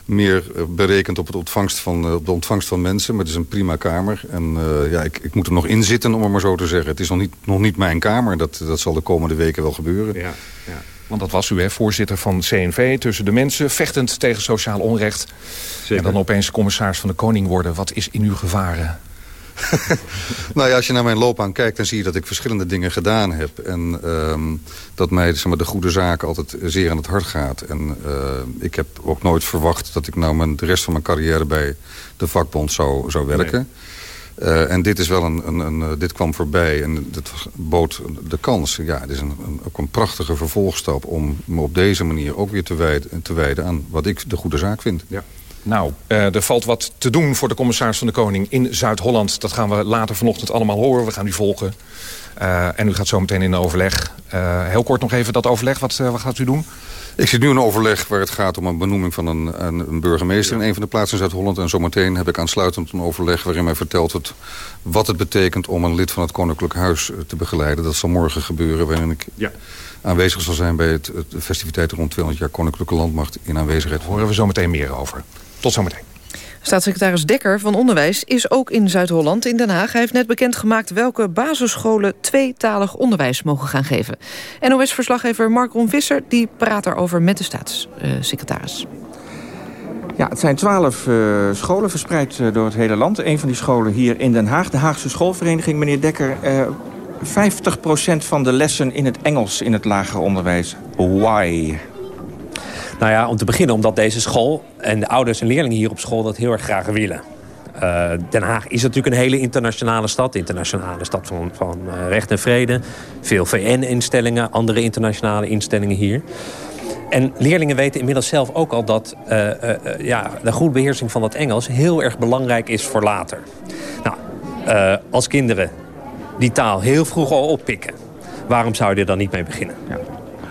meer berekend op, het ontvangst van, uh, op de ontvangst van mensen. Maar het is een prima kamer. En uh, ja, ik, ik moet er nog in zitten, om het maar zo te zeggen. Het is nog niet, nog niet mijn kamer. Dat, dat zal de komende weken wel gebeuren. Ja, ja. Want dat was u, hè, voorzitter van CNV, tussen de mensen... vechtend tegen sociaal onrecht. Zeker. En dan opeens commissaris van de Koning worden. Wat is in uw gevaren? *laughs* nou ja, als je naar mijn loopbaan kijkt, dan zie je dat ik verschillende dingen gedaan heb. En um, dat mij zeg maar, de goede zaak altijd zeer aan het hart gaat. En uh, ik heb ook nooit verwacht dat ik nou mijn, de rest van mijn carrière bij de vakbond zou, zou werken. Nee. Uh, en dit is wel een, een, een, dit kwam voorbij en dit bood de kans. Ja, het is een, een, ook een prachtige vervolgstap om me op deze manier ook weer te wijden, te wijden aan wat ik de goede zaak vind. Ja. Nou, uh, er valt wat te doen voor de commissaris van de Koning in Zuid-Holland. Dat gaan we later vanochtend allemaal horen. We gaan u volgen. Uh, en u gaat zo meteen in overleg. Uh, heel kort nog even dat overleg. Wat, wat gaat u doen? Ik zit nu in overleg waar het gaat om een benoeming van een, een, een burgemeester... in een van de plaatsen in Zuid-Holland. En zometeen heb ik aansluitend een overleg waarin mij verteld wordt... wat het betekent om een lid van het Koninklijk Huis te begeleiden. Dat zal morgen gebeuren waarin ik... Ja aanwezig zal zijn bij het, het festiviteiten rond 200 jaar Koninklijke Landmacht in aanwezigheid. Horen we zo meteen meer over. Tot zometeen. Staatssecretaris Dekker van Onderwijs is ook in Zuid-Holland in Den Haag. Hij heeft net bekendgemaakt welke basisscholen tweetalig onderwijs mogen gaan geven. NOS-verslaggever Mark Ron Visser die praat daarover met de staatssecretaris. Ja, het zijn twaalf uh, scholen verspreid uh, door het hele land. Een van die scholen hier in Den Haag, de Haagse Schoolvereniging. Meneer Dekker, uh, 50% van de lessen in het Engels in het lager onderwijs. Why? Nou ja, om te beginnen omdat deze school en de ouders en leerlingen hier op school dat heel erg graag willen. Uh, Den Haag is natuurlijk een hele internationale stad. Internationale stad van, van uh, recht en vrede. Veel VN-instellingen, andere internationale instellingen hier. En leerlingen weten inmiddels zelf ook al dat uh, ja, de goede beheersing van het Engels... heel erg belangrijk is voor later. Nou, als kinderen die taal heel vroeg al oppikken... waarom zou je er dan niet mee beginnen? Ja.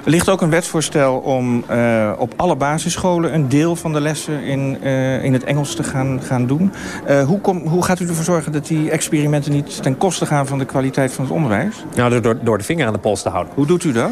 Er ligt ook een wetsvoorstel om uh, op alle basisscholen... een deel van de lessen in, uh, in het Engels te gaan, gaan doen. Uh, hoe, kom, hoe gaat u ervoor zorgen dat die experimenten niet ten koste gaan... van de kwaliteit van het onderwijs? Nou, door, door de vinger aan de pols te houden. Hoe doet u dat?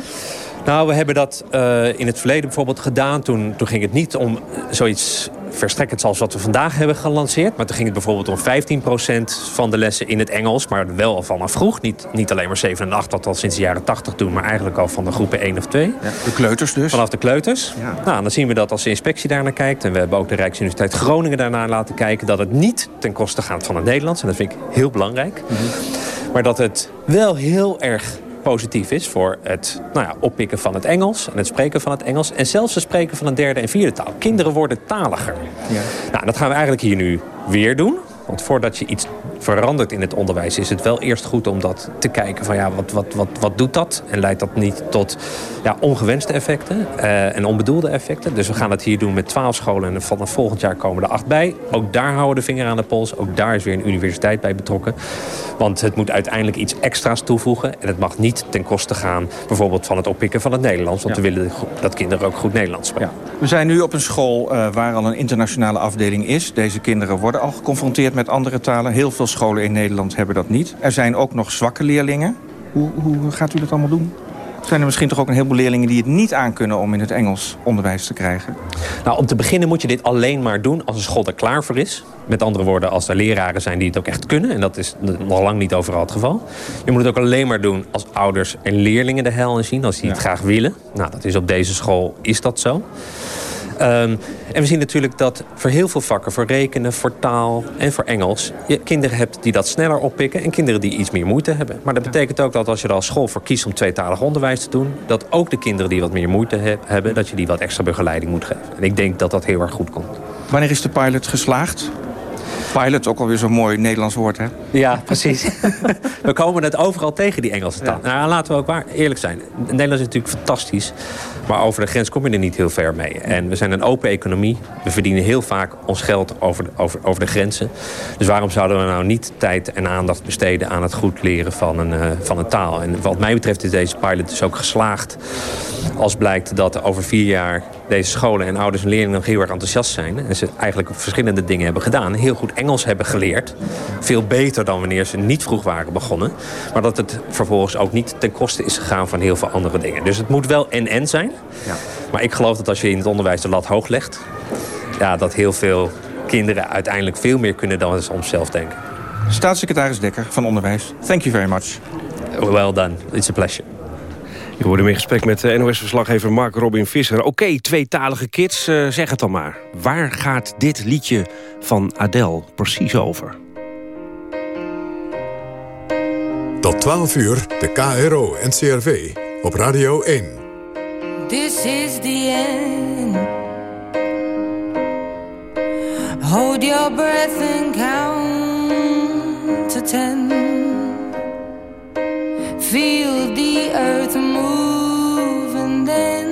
Nou, we hebben dat uh, in het verleden bijvoorbeeld gedaan. Toen, toen ging het niet om zoiets verstrekkend zoals wat we vandaag hebben gelanceerd. Maar toen ging het bijvoorbeeld om 15% van de lessen in het Engels. Maar wel al vanaf vroeg. Niet, niet alleen maar 7 en 8, wat we al sinds de jaren 80 doen. Maar eigenlijk al van de groepen 1 of 2. Ja, de kleuters dus? Vanaf de kleuters. Ja. Nou, dan zien we dat als de inspectie daarnaar kijkt. En we hebben ook de Rijksuniversiteit Groningen daarnaar laten kijken. Dat het niet ten koste gaat van het Nederlands. En dat vind ik heel belangrijk. Mm -hmm. Maar dat het wel heel erg positief is voor het nou ja, oppikken van het Engels... en het spreken van het Engels en zelfs het spreken van een derde en vierde taal. Kinderen worden taliger. Ja. Nou, dat gaan we eigenlijk hier nu weer doen. Want voordat je iets verandert in het onderwijs... is het wel eerst goed om dat te kijken van ja, wat, wat, wat, wat doet dat? En leidt dat niet tot ja, ongewenste effecten uh, en onbedoelde effecten? Dus we gaan het hier doen met twaalf scholen en vanaf volgend jaar komen er acht bij. Ook daar houden we de vinger aan de pols. Ook daar is weer een universiteit bij betrokken. Want het moet uiteindelijk iets extra's toevoegen. En het mag niet ten koste gaan bijvoorbeeld van het oppikken van het Nederlands. Want ja. we willen dat kinderen ook goed Nederlands spreken. Ja. We zijn nu op een school uh, waar al een internationale afdeling is. Deze kinderen worden al geconfronteerd met andere talen. Heel veel scholen in Nederland hebben dat niet. Er zijn ook nog zwakke leerlingen. Hoe, hoe gaat u dat allemaal doen? Zijn er misschien toch ook een heleboel leerlingen die het niet aankunnen om in het Engels onderwijs te krijgen? Nou, om te beginnen moet je dit alleen maar doen als een school er klaar voor is. Met andere woorden, als er leraren zijn die het ook echt kunnen. En dat is nog lang niet overal het geval. Je moet het ook alleen maar doen als ouders en leerlingen de hel in zien. Als die het graag willen. Nou, dat is op deze school is dat zo. Ehm, en we zien natuurlijk dat voor heel veel vakken, voor rekenen, voor taal en voor Engels, je kinderen hebt die dat sneller oppikken en kinderen die iets meer moeite hebben. Maar dat betekent ook dat als je er als school voor kiest om tweetalig onderwijs te doen, dat ook de kinderen die wat meer moeite hebben, dat je die wat extra begeleiding moet geven. En ik denk dat dat heel erg goed komt. Wanneer is de pilot geslaagd? Pilot, ook alweer zo'n mooi Nederlands woord, hè? Ja, precies. *laughs* we komen het overal tegen, die Engelse taal. Nou, laten we ook waar eerlijk zijn. Nederlands is natuurlijk fantastisch. Maar over de grens kom je er niet heel ver mee. En we zijn een open economie. We verdienen heel vaak ons geld over de, over, over de grenzen. Dus waarom zouden we nou niet tijd en aandacht besteden... aan het goed leren van een, uh, van een taal? En wat mij betreft is deze pilot dus ook geslaagd... als blijkt dat over vier jaar deze scholen en ouders en leerlingen nog heel erg enthousiast zijn. En ze eigenlijk verschillende dingen hebben gedaan. Heel goed Engels hebben geleerd. Veel beter dan wanneer ze niet vroeg waren begonnen. Maar dat het vervolgens ook niet ten koste is gegaan van heel veel andere dingen. Dus het moet wel en-en zijn. Ja. Maar ik geloof dat als je in het onderwijs de lat hoog legt... Ja, dat heel veel kinderen uiteindelijk veel meer kunnen dan ze soms zelf denken. Staatssecretaris Dekker van Onderwijs, thank you very much. Well done. It's a pleasure. Je hoorde hem in gesprek met eh, NOS-verslaggever Mark Robin Visser. Oké, tweetalige kids, uh, zeg het dan maar. Waar gaat dit liedje van Adele precies over? Tot 12 uur, de KRO en CRV op Radio 1. This is the end. Hold your breath and count to ten. Feel the earth move and then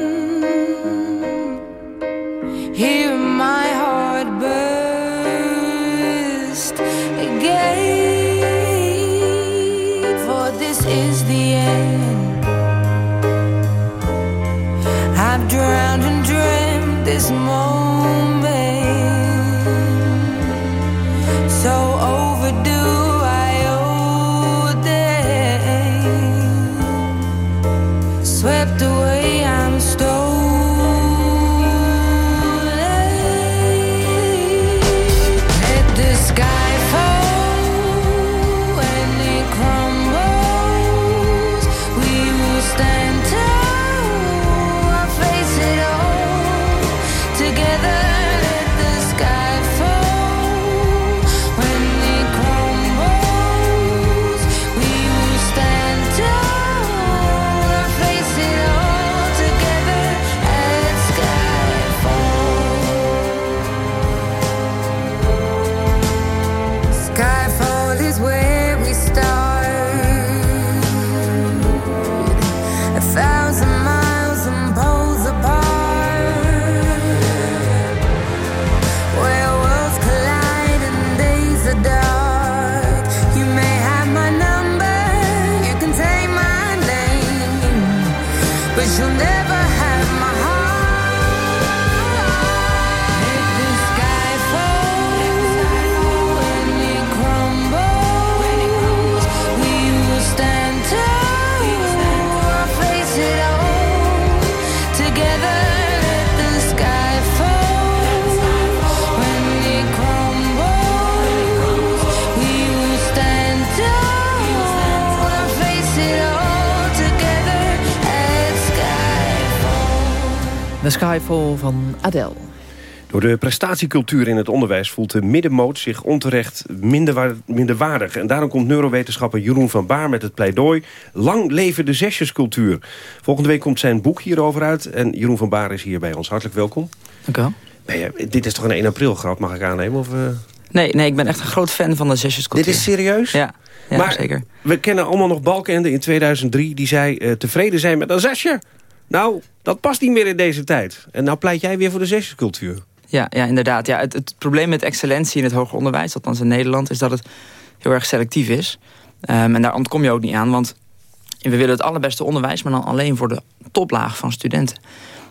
hear my heart burst again. For this is the end. I've drowned and dreamt this moment. Van Adele. Door de prestatiecultuur in het onderwijs voelt de middenmoot zich onterecht minder, waar- minderwaardig. En daarom komt neurowetenschapper Jeroen van Baar met het pleidooi... Lang leven de zesjescultuur. Volgende week komt zijn boek hierover uit. En Jeroen van Baar is hier bij ons. Hartelijk welkom. Dank u wel. Ben je, dit is toch een 1 april grap, mag ik aannemen? Of, eh? Nee, nee, ik ben echt een groot fan van de zesjescultuur. Dit is serieus? Ja, ja maar zeker. we kennen allemaal nog Balkenende in 2003... die zei eh, tevreden zijn met een zesje. Nou, dat past niet meer in deze tijd. En nou pleit jij weer voor de zesjescultuur. Ja, ja inderdaad. Ja, het, het probleem met excellentie in het hoger onderwijs, althans in Nederland, is dat het heel erg selectief is. Ehm, en daar ontkom je ook niet aan, want we willen het allerbeste onderwijs, maar dan alleen voor de toplaag van studenten.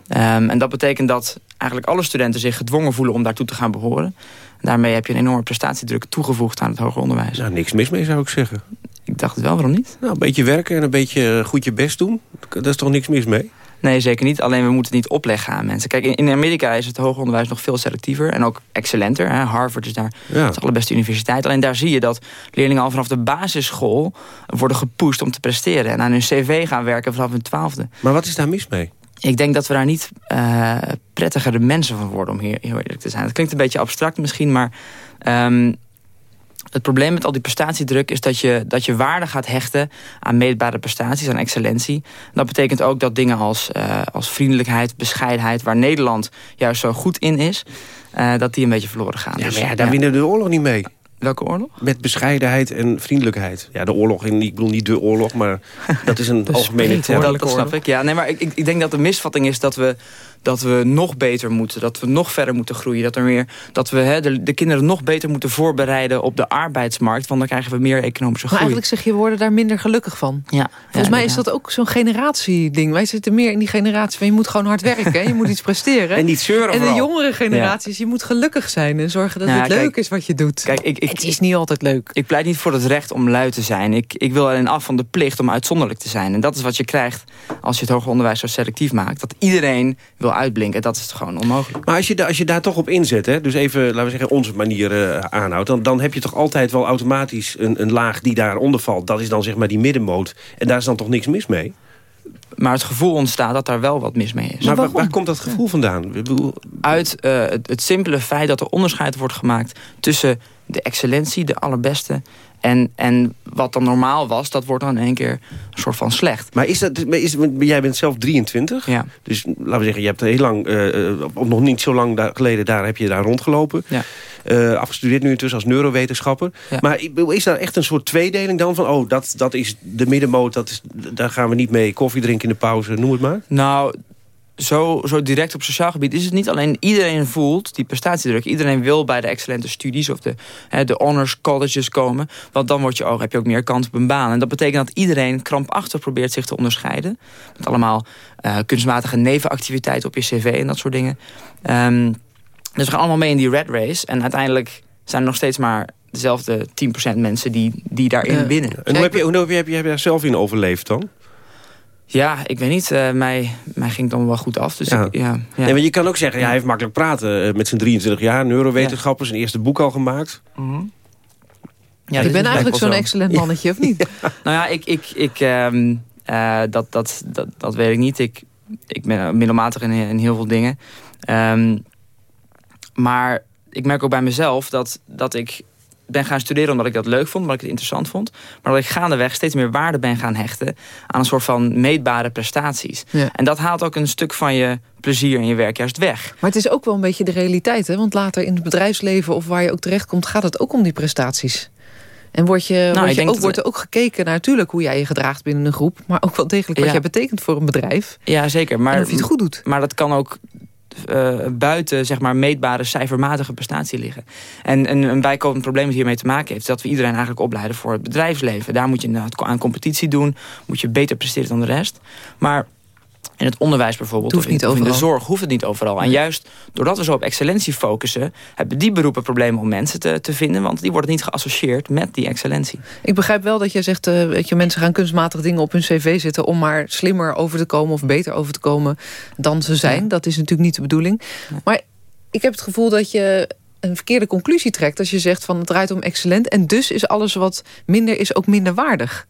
Ehm, en dat betekent dat eigenlijk alle studenten zich gedwongen voelen om daartoe te gaan behoren. Daarmee heb je een enorme prestatiedruk toegevoegd aan het hoger onderwijs. Nou, niks mis mee zou ik zeggen. Ik dacht het wel, waarom niet? Nou, een beetje werken en een beetje goed je best doen. Daar is toch niks mis mee? Nee, zeker niet. Alleen we moeten het niet opleggen aan mensen. Kijk, in, in Amerika is het hoger onderwijs nog veel selectiever. En ook excellenter. Hè. Harvard is daar Ja. de allerbeste universiteit. Alleen daar zie je dat leerlingen al vanaf de basisschool... worden gepusht om te presteren. En aan hun cv gaan werken vanaf hun twaalfde. Maar wat is daar mis mee? Ik denk dat we daar niet eh prettigere mensen van worden, om hier heel eerlijk te zijn. Het klinkt een beetje abstract misschien, maar... ehm, het probleem met al die prestatiedruk is dat je, dat je waarde gaat hechten aan meetbare prestaties, aan excellentie. Dat betekent ook dat dingen als, eh, als vriendelijkheid, bescheidenheid, waar Nederland juist zo goed in is, eh, dat die een beetje verloren gaan. Ja, Dus, maar ja, daar ja. winnen we de oorlog niet mee. Welke oorlog? Met bescheidenheid en vriendelijkheid. Ja, de oorlog, in, ik bedoel niet de oorlog, maar *laughs* dat is een algemene term. Dat, dat snap ik. Ja, nee, maar ik, ik denk dat de misvatting is dat we, dat we nog beter moeten. Dat we nog verder moeten groeien. Dat, er meer, dat we hè, de, de kinderen nog beter moeten voorbereiden op de arbeidsmarkt. Want dan krijgen we meer economische Maar groei. eigenlijk zeg je, we worden daar minder gelukkig van. Ja, Volgens mij is dat ook zo'n generatieding. Wij zitten meer in die generatie van je moet gewoon hard werken. hè. Je moet iets presteren. *laughs* En niet zeuren En de vooral. jongere generaties, je moet gelukkig zijn. En zorgen dat Ja, het leuk is wat je doet. Kijk, ik, ik, het is niet altijd leuk. Ik pleit niet voor het recht om lui te zijn. Ik, ik wil alleen af van de plicht om uitzonderlijk te zijn. En dat is wat je krijgt als je het hoger onderwijs zo selectief maakt. Dat iedereen wil uitblinken. Dat is gewoon onmogelijk. Maar als je, als je daar toch op inzet, hè, dus even, laten we zeggen, onze manier eh, aanhoudt... Dan, dan heb je toch altijd wel automatisch een, een laag die daaronder valt. Dat is dan zeg maar die middenmoot. En daar is dan toch niks mis mee? Maar het gevoel ontstaat dat daar wel wat mis mee is. Maar waar, waar komt dat gevoel vandaan? Ik bedoel, Uit eh, het, het simpele feit dat er onderscheid wordt gemaakt... tussen de excellentie, de allerbeste... En, en wat dan normaal was, dat wordt dan in één keer een soort van slecht. Maar is dat, is, jij bent zelf 23. Ja. Dus laten we zeggen, je hebt heel lang, eh, eh, of nog niet zo lang daar, geleden, daar heb je daar rondgelopen. Ja. Eh, afgestudeerd nu intussen als neurowetenschapper. Ja. Maar is daar echt een soort tweedeling dan van... oh, dat, dat is de middenmoot, dat is, daar gaan we niet mee koffie drinken in de pauze, noem het maar? Nou, zo, zo direct op sociaal gebied is het niet alleen iedereen voelt die prestatiedruk. Iedereen wil bij de excellente studies of de, hè, de honors colleges komen. Want dan word je ook, heb je ook meer kans op een baan. En dat betekent dat iedereen krampachtig probeert zich te onderscheiden. Met allemaal eh, kunstmatige nevenactiviteiten op je cv en dat soort dingen. Ehm, dus we gaan allemaal mee in die red race. En uiteindelijk zijn er nog steeds maar dezelfde 10% mensen die, die daarin winnen. En hoe heb je, hoe heb je, heb je, heb je daar zelf in overleefd dan? Ja, ik weet niet. eh, mij, mij ging het dan wel goed af. Dus Ja. ik, ja, ja. Nee, maar je kan ook zeggen, ja, hij heeft makkelijk praten eh, met zijn 23 jaar. Neurowetenschapper, zijn eerste boek al gemaakt. Mhm. Ja, ik dat is ben eigenlijk zo'n zo. excellent mannetje, of niet? *laughs* Nou ja, ik, ik, ik, ehm, eh, dat, dat, dat, dat weet ik niet. Ik, ik ben middelmatig in, in heel veel dingen. Ehm, maar ik merk ook bij mezelf dat, dat ik ben gaan studeren omdat ik dat leuk vond, omdat ik het interessant vond. Maar dat ik gaandeweg steeds meer waarde ben gaan hechten aan een soort van meetbare prestaties. Ja. En dat haalt ook een stuk van je plezier in je werk juist weg. Maar het is ook wel een beetje de realiteit. Hè? Want later in het bedrijfsleven of waar je ook terechtkomt... gaat het ook om die prestaties. En wordt, je, Nou, je ook, wordt er ook gekeken naar natuurlijk hoe jij je gedraagt binnen een groep... maar ook wel degelijk wat Ja. jij betekent voor een bedrijf. Ja, zeker. Maar, En of je het goed doet. Maar dat kan ook eh, buiten zeg maar, meetbare cijfermatige prestatie liggen. En, en een bijkomend probleem dat hiermee te maken heeft... is dat we iedereen eigenlijk opleiden voor het bedrijfsleven. Daar moet je aan competitie doen. Moet je beter presteren dan de rest. Maar in het onderwijs bijvoorbeeld, Het hoeft of, in, niet of in de zorg, hoeft het niet overal. En juist doordat we zo op excellentie focussen... hebben die beroepen problemen om mensen te, te vinden... want die worden niet geassocieerd met die excellentie. Ik begrijp wel dat jij zegt, eh, weet je, mensen gaan kunstmatig dingen op hun cv zetten... om maar slimmer over te komen of beter over te komen dan ze zijn. Dat is natuurlijk niet de bedoeling. Maar ik heb het gevoel dat je een verkeerde conclusie trekt... als je zegt van het draait om excellent... en dus is alles wat minder is ook minder waardig.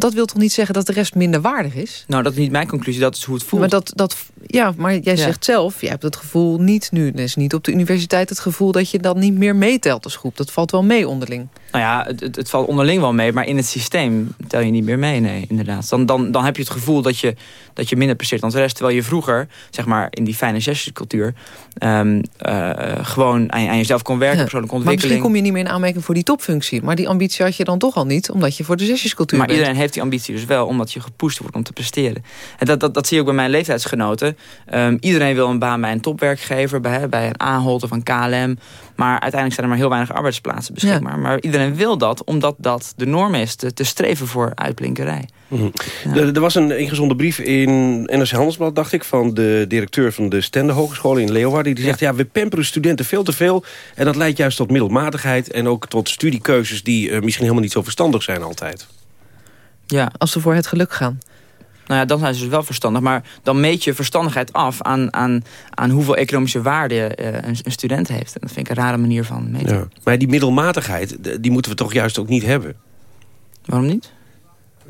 Dat wil toch niet zeggen dat de rest minder waardig is? Nou, dat is niet mijn conclusie, dat is hoe het voelt. Maar dat, dat, ja, maar jij zegt zelf, jij hebt het gevoel niet nu... is niet op de universiteit het gevoel dat je dan niet meer meetelt als groep. Dat valt wel mee onderling. Nou ja, het, het, het valt onderling wel mee, maar in het systeem tel je niet meer mee, nee, inderdaad. Dan, dan, dan heb je het gevoel dat je, dat je minder presteert dan de rest. Terwijl je vroeger, zeg maar, in die fijne zesjescultuur... ehm, eh, gewoon aan, aan jezelf kon werken, Ja, persoonlijke Maar misschien ontwikkeling. kom je niet meer in aanmerking voor die topfunctie. Maar die ambitie had je dan toch al niet, omdat je voor de zesjescultuur Maar bent. iedereen heeft die ambitie dus wel, omdat je gepusht wordt om te presteren. En dat, dat, dat zie je ook bij mijn leeftijdsgenoten. Ehm, iedereen wil een baan bij een topwerkgever, bij, bij een Ahold of een KLM. Maar uiteindelijk zijn er maar heel weinig arbeidsplaatsen beschikbaar. Maar iedereen wil dat, omdat dat de norm is. Te, te streven voor uitblinkerij. Mhm. Er, er was een ingezonden brief in NRC Handelsblad, dacht ik... van de directeur van de Stende Hogeschool in Leeuwarden. Die zegt, ja, we pamperen studenten veel te veel... en dat leidt juist tot middelmatigheid... en ook tot studiekeuzes die eh, misschien helemaal niet zo verstandig zijn altijd. Ja. Als ze voor het geluk gaan. Nou ja, dan zijn ze dus wel verstandig. Maar dan meet je verstandigheid af aan, aan, aan hoeveel economische waarde eh, een, een student heeft. En dat vind ik een rare manier van meten. Ja. Maar die middelmatigheid, die moeten we toch juist ook niet hebben? Waarom niet?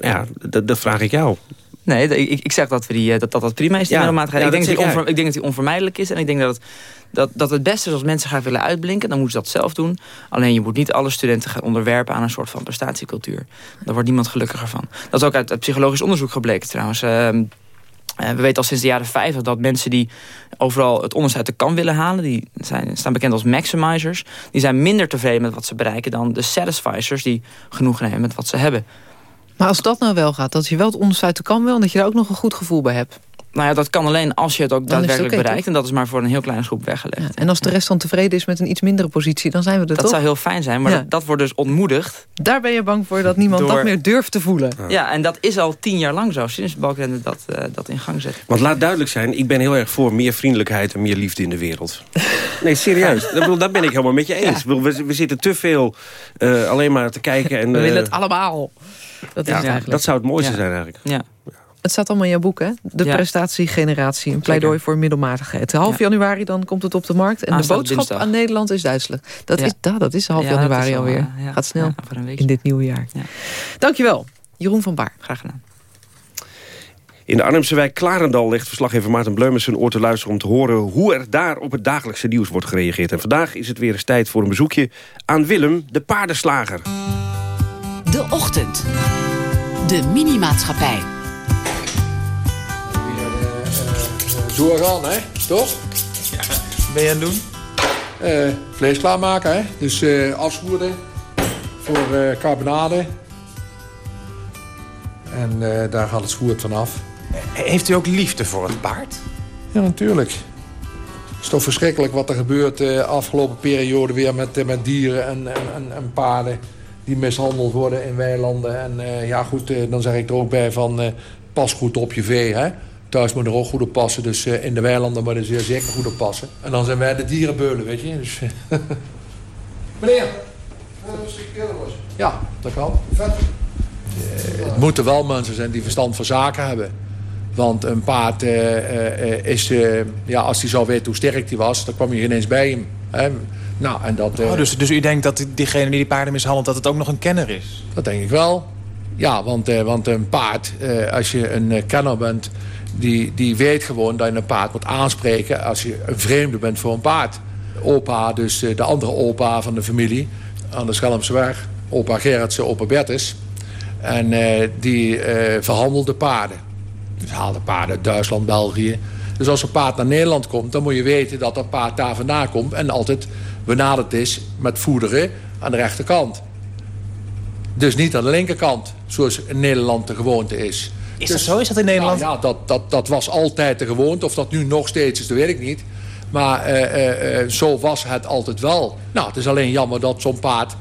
Ja, dat, dat vraag ik jou. Nee, ik, ik zeg dat, we die, eh, dat, dat dat prima is, die Ja, middelmatigheid. ja, ik, denk dat die onver- ik denk dat die onvermijdelijk is. En ik denk dat het, dat, dat het beste is als mensen graag willen uitblinken. Dan moeten ze dat zelf doen. Alleen je moet niet alle studenten gaan onderwerpen aan een soort van prestatiecultuur. Daar wordt niemand gelukkiger van. Dat is ook uit, uit psychologisch onderzoek gebleken trouwens. Ehm, eh, we weten al sinds de jaren 50 dat mensen die overal het onderste uit de kan willen halen... die zijn, staan bekend als maximizers... die zijn minder tevreden met wat ze bereiken dan de satisficers... die genoeg nemen met wat ze hebben. Maar als dat nou wel gaat, dat je wel het onderste uit de kan wil... en dat je daar ook nog een goed gevoel bij hebt. Nou ja, dat kan alleen als je het ook Dan is het daadwerkelijk bereikt. En dat is maar voor een heel kleine groep weggelegd. En als de rest dan tevreden is met een iets mindere positie... dan zijn we er Dat toch? zou heel fijn zijn, maar Ja. dat, dat wordt dus ontmoedigd. Daar ben je bang voor dat niemand Door- dat meer durft te voelen. Ja. en dat is al tien jaar lang zo. Sinds Balkenende dat, eh, dat in gang zet. Want laat duidelijk zijn, ik ben heel erg voor meer vriendelijkheid... en meer liefde in de wereld. *laughs* Nee, serieus. Dat bedoel, Daar ben ik helemaal met je eens. Bedoel, We, we zitten te veel eh, alleen maar te kijken. En, We willen eh, het allemaal. Dat is ja, het eigenlijk. dat zou het mooiste Ja. zijn eigenlijk. Ja. Het staat allemaal in jouw boek, hè? De Ja. prestatiegeneratie. Een pleidooi voor middelmatigheid. Half januari dan komt het op de markt. En de boodschap dinsdag. aan Nederland is duidelijk. Dat, Ja. is, da, dat is half Ja, dat januari is al, alweer. eh, ja. Gaat snel een in dit nieuwe jaar. Ja. Dankjewel, Jeroen van Baar. Graag gedaan. In de Arnhemse wijk Klarendal legt verslaggever Maarten Bleumers zijn oor te luisteren... om te horen hoe er daar op het dagelijkse nieuws wordt gereageerd. En vandaag is het weer eens tijd voor een bezoekje aan Willem, de paardenslager. De Ochtend. De Minimaatschappij. Doorgaan, hè? Toch? Ben je aan het doen? Eh, vlees klaarmaken, hè? Dus eh afspoelen voor eh carbonade. En eh, daar gaat het spoert vanaf. Heeft u ook liefde voor het paard? Ja, natuurlijk. Het is toch verschrikkelijk wat er gebeurt de afgelopen periode weer met, met dieren en, en, en, en paarden die mishandeld worden in weilanden. En eh, ja goed, eh, dan zeg ik er ook bij van eh, pas goed op je vee, hè. Thuis moet er ook goed op passen, dus eh, in de weilanden moet er zeer zeker goed op passen. En dan zijn wij de dierenbeulen, weet je. Dus, *laughs* Meneer, ja, dat kan. Eh, het moeten wel mensen zijn die verstand van zaken hebben. Want een paard eh, eh, eh, is, eh, ja, als hij zou weten hoe sterk hij was, dan kwam je geen eens bij hem. Hè? Nou, en dat, eh, Oh, dus, dus u denkt dat die- diegene die die paarden mishandelt... dat het ook nog een kenner is? dat denk ik wel. Ja, want, eh, want een paard, eh, als je een eh, kenner bent... Die, die weet gewoon dat je een paard moet aanspreken... als je een vreemde bent voor een paard. Opa, dus eh, de andere opa van de familie... aan de Schelmse weg. Opa Gerritsen, opa Bertus. En eh, die eh, verhandelde paarden. Dus haalde paarden uit Duitsland, België. Dus als een paard naar Nederland komt... dan moet je weten dat dat paard daar vandaan komt... en altijd benaderd is met voederen aan de rechterkant. Dus niet aan de linkerkant, zoals in Nederland de gewoonte is. Is dat zo? Is dat in Nederland? Nou ja, dat, dat, dat was altijd de gewoonte. Of dat nu nog steeds is, dat weet ik niet. Maar eh, eh, eh, zo was het altijd wel. Nou, het is alleen jammer dat zo'n paard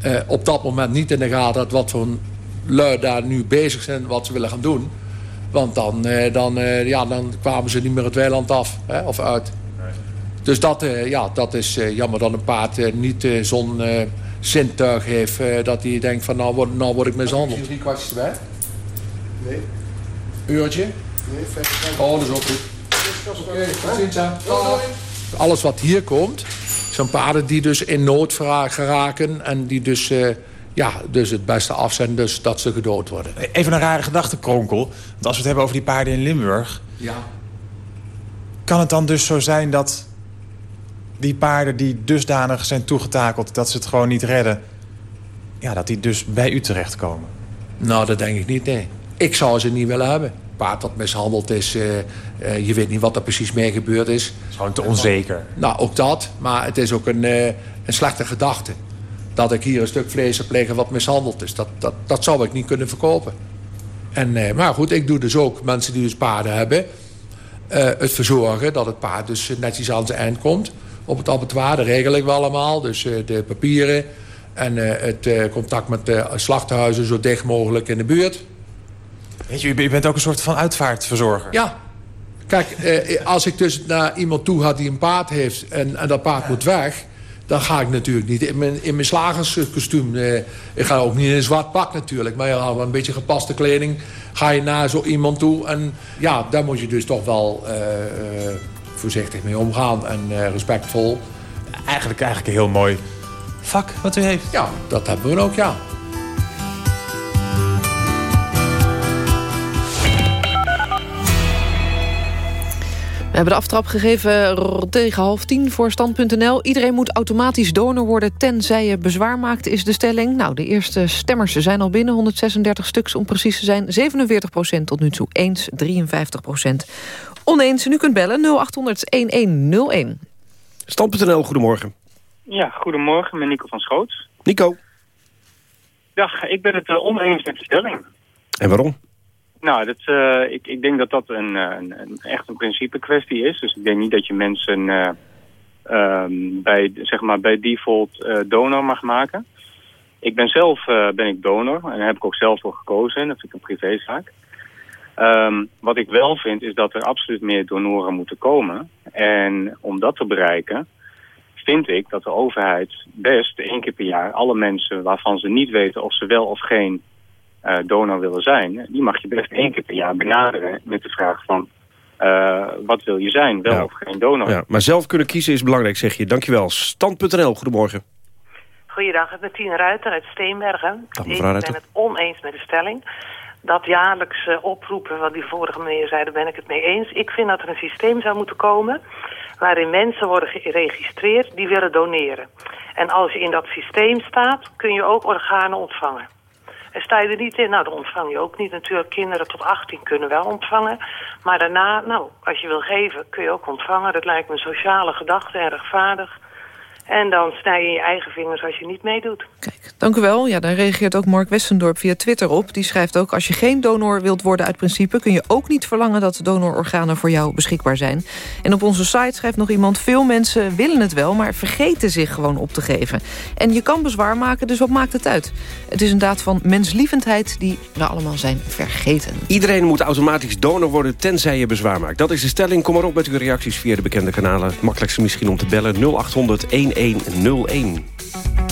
eh, op dat moment niet in de gaten had... wat voor lui daar nu bezig zijn, wat ze willen gaan doen. Want dan, eh, dan, eh, ja, dan kwamen ze niet meer het weiland af hè, of uit. Dus dat, eh, ja, dat is eh, jammer dat een paard niet zo'n eh, zintuig heeft... eh, dat hij denkt van nou word, nou word ik mishandeld. Drie kwartjes erbij? Nee. Uurtje? Nee, vijf Oh, dat is ook goed. Oké, tot ziens, hè. Alles wat hier komt, zijn paarden die dus in nood geraken... en die dus, eh, ja, dus het beste af zijn, dus dat ze gedood worden. Even een rare gedachtenkronkel. Want als we het hebben over die paarden in Limburg... Ja. kan het dan dus zo zijn dat die paarden die dusdanig zijn toegetakeld... dat ze het gewoon niet redden... ja, dat die dus bij u terechtkomen? Nou, dat denk ik niet, nee. Ik zou ze niet willen hebben. Paard dat mishandeld is, eh, eh, je weet niet wat er precies mee gebeurd is. Het is gewoon te onzeker. Nou, ook dat. Maar het is ook een, eh, een slechte gedachte. Dat ik hier een stuk vlees heb liggen wat mishandeld is. Dat, dat, dat zou ik niet kunnen verkopen. En, maar goed, ik doe dus ook mensen die dus paarden hebben... het verzorgen dat het paard dus netjes aan zijn eind komt. op het abattoir. Dat regel ik wel allemaal. Dus de papieren en het contact met de slachthuizen zo dicht mogelijk in de buurt. Weet je, bent ook een soort van uitvaartverzorger. Ja. Kijk, eh, als ik dus naar iemand toe ga die een paard heeft... en, en dat paard moet weg... dan ga ik natuurlijk niet in mijn, in mijn slagerskostuum. eh, ik ga ook niet in een zwart pak natuurlijk. Maar ja, een beetje gepaste kleding ga je naar zo iemand toe. En ja, daar moet je dus toch wel eh, eh, voorzichtig mee omgaan. En eh, respectvol. Eigenlijk, eigenlijk een heel mooi vak wat u heeft. Ja, dat hebben we ook, ja. We hebben de aftrap gegeven tegen half tien voor stand.nl. Iedereen moet automatisch donor worden tenzij je bezwaar maakt, is de stelling. Nou, de eerste stemmers zijn al binnen, 136 stuks om precies te zijn. 47% tot nu toe eens, 53% oneens. En u kunt bellen 0800-1101. Stand.nl, goedemorgen. Ja, goedemorgen, met Nico van Schoots. Nico. Dag, ik ben het eh, oneens met de stelling. En waarom? Nou, dat, eh, ik, ik denk dat dat een, eh, een, een, echt een principe kwestie is. Dus ik denk niet dat je mensen eh, ehm, bij, zeg maar, bij default donor mag maken. Ik ben zelf ben ik donor en daar heb ik ook zelf voor gekozen. Dat vind ik een privézaak. Ehm, wat ik wel vind is dat er absoluut meer donoren moeten komen. En om dat te bereiken vind ik dat de overheid best één keer per jaar alle mensen waarvan ze niet weten of ze wel of geen donor willen zijn, die mag je best één keer per jaar benaderen met de vraag van eh, wat wil je zijn, wel of geen donor. Ja, maar zelf kunnen kiezen is belangrijk, zeg je. Dankjewel. Stand.nl, goedemorgen. Goeiedag, ik ben Tien Ruiter uit Steenbergen. Dag, ik Ruiter. ben het oneens met de stelling. Dat jaarlijks eh, oproepen, wat die vorige meneer zei, daar ben ik het mee eens. Ik vind dat er een systeem zou moeten komen waarin mensen worden geregistreerd die willen doneren. En als je in dat systeem staat, kun je ook organen ontvangen. En sta je er niet in, nou dan ontvang je ook niet. Natuurlijk, kinderen tot 18 kunnen wel ontvangen. Maar daarna, nou, als je wil geven, kun je ook ontvangen. Dat lijkt me sociale gedachte en rechtvaardig. En dan snij je in je eigen vingers als je niet meedoet. Dank u wel. Ja, daar reageert ook Mark Westendorp via Twitter op. Die schrijft ook, als je geen donor wilt worden uit principe... kun je ook niet verlangen dat donororganen voor jou beschikbaar zijn. En op onze site schrijft nog iemand... veel mensen willen het wel, maar vergeten zich gewoon op te geven. En je kan bezwaar maken, dus wat maakt het uit? Het is een daad van menslievendheid die we allemaal zijn vergeten. Iedereen moet automatisch donor worden tenzij je bezwaar maakt. Dat is de stelling. Kom maar op met uw reacties via de bekende kanalen. Het makkelijkste misschien om te bellen 0800 1101.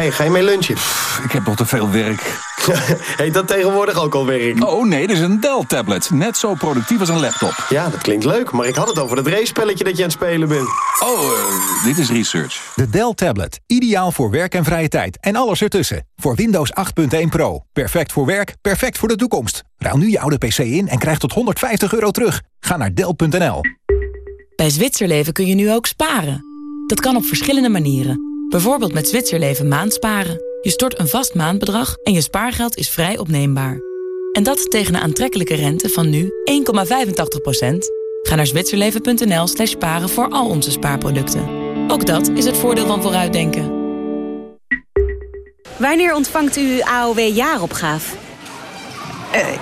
Hey, ga je mee lunchen? Ik heb nog te veel werk. *laughs* Heet dat tegenwoordig ook al werk? Oh nee, dit is een Dell-tablet. Net zo productief als een laptop. Ja, dat klinkt leuk, maar ik had het over dat race-spelletje dat je aan het spelen bent. Oh, eh, dit is research. De Dell Tablet. Ideaal voor werk en vrije tijd. En alles ertussen. Voor Windows 8.1 Pro. Perfect voor werk, perfect voor de toekomst. Ruil nu je oude PC in en krijg tot 150 euro terug. Ga naar Dell.nl. Bij Zwitserleven kun je nu ook sparen. Dat kan op verschillende manieren. Bijvoorbeeld met Zwitserleven maandsparen. Je stort een vast maandbedrag en je spaargeld is vrij opneembaar. En dat tegen een aantrekkelijke rente van nu 1,85%. Ga naar zwitserleven.nl slash sparen voor al onze spaarproducten. Ook dat is het voordeel van vooruitdenken. Wanneer ontvangt u AOW-jaaropgave?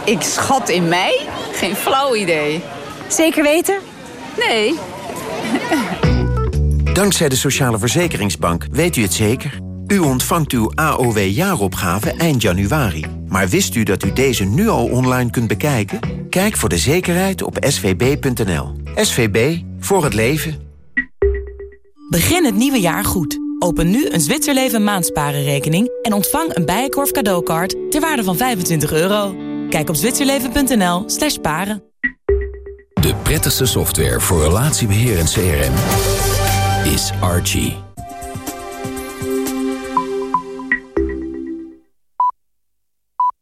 ik schat in mei? Geen flauw idee. Zeker weten? Nee. Dankzij de Sociale Verzekeringsbank weet u het zeker. U ontvangt uw AOW-jaaropgave eind januari. Maar wist u dat u deze nu al online kunt bekijken? Kijk voor de zekerheid op svb.nl. SVB, voor het leven. Begin het nieuwe jaar goed. Open nu een Zwitserleven maandsparenrekening... en ontvang een Bijenkorf cadeaukaart ter waarde van 25 euro. Kijk op zwitserleven.nl slash paren. De prettigste software voor relatiebeheer en CRM is Archie.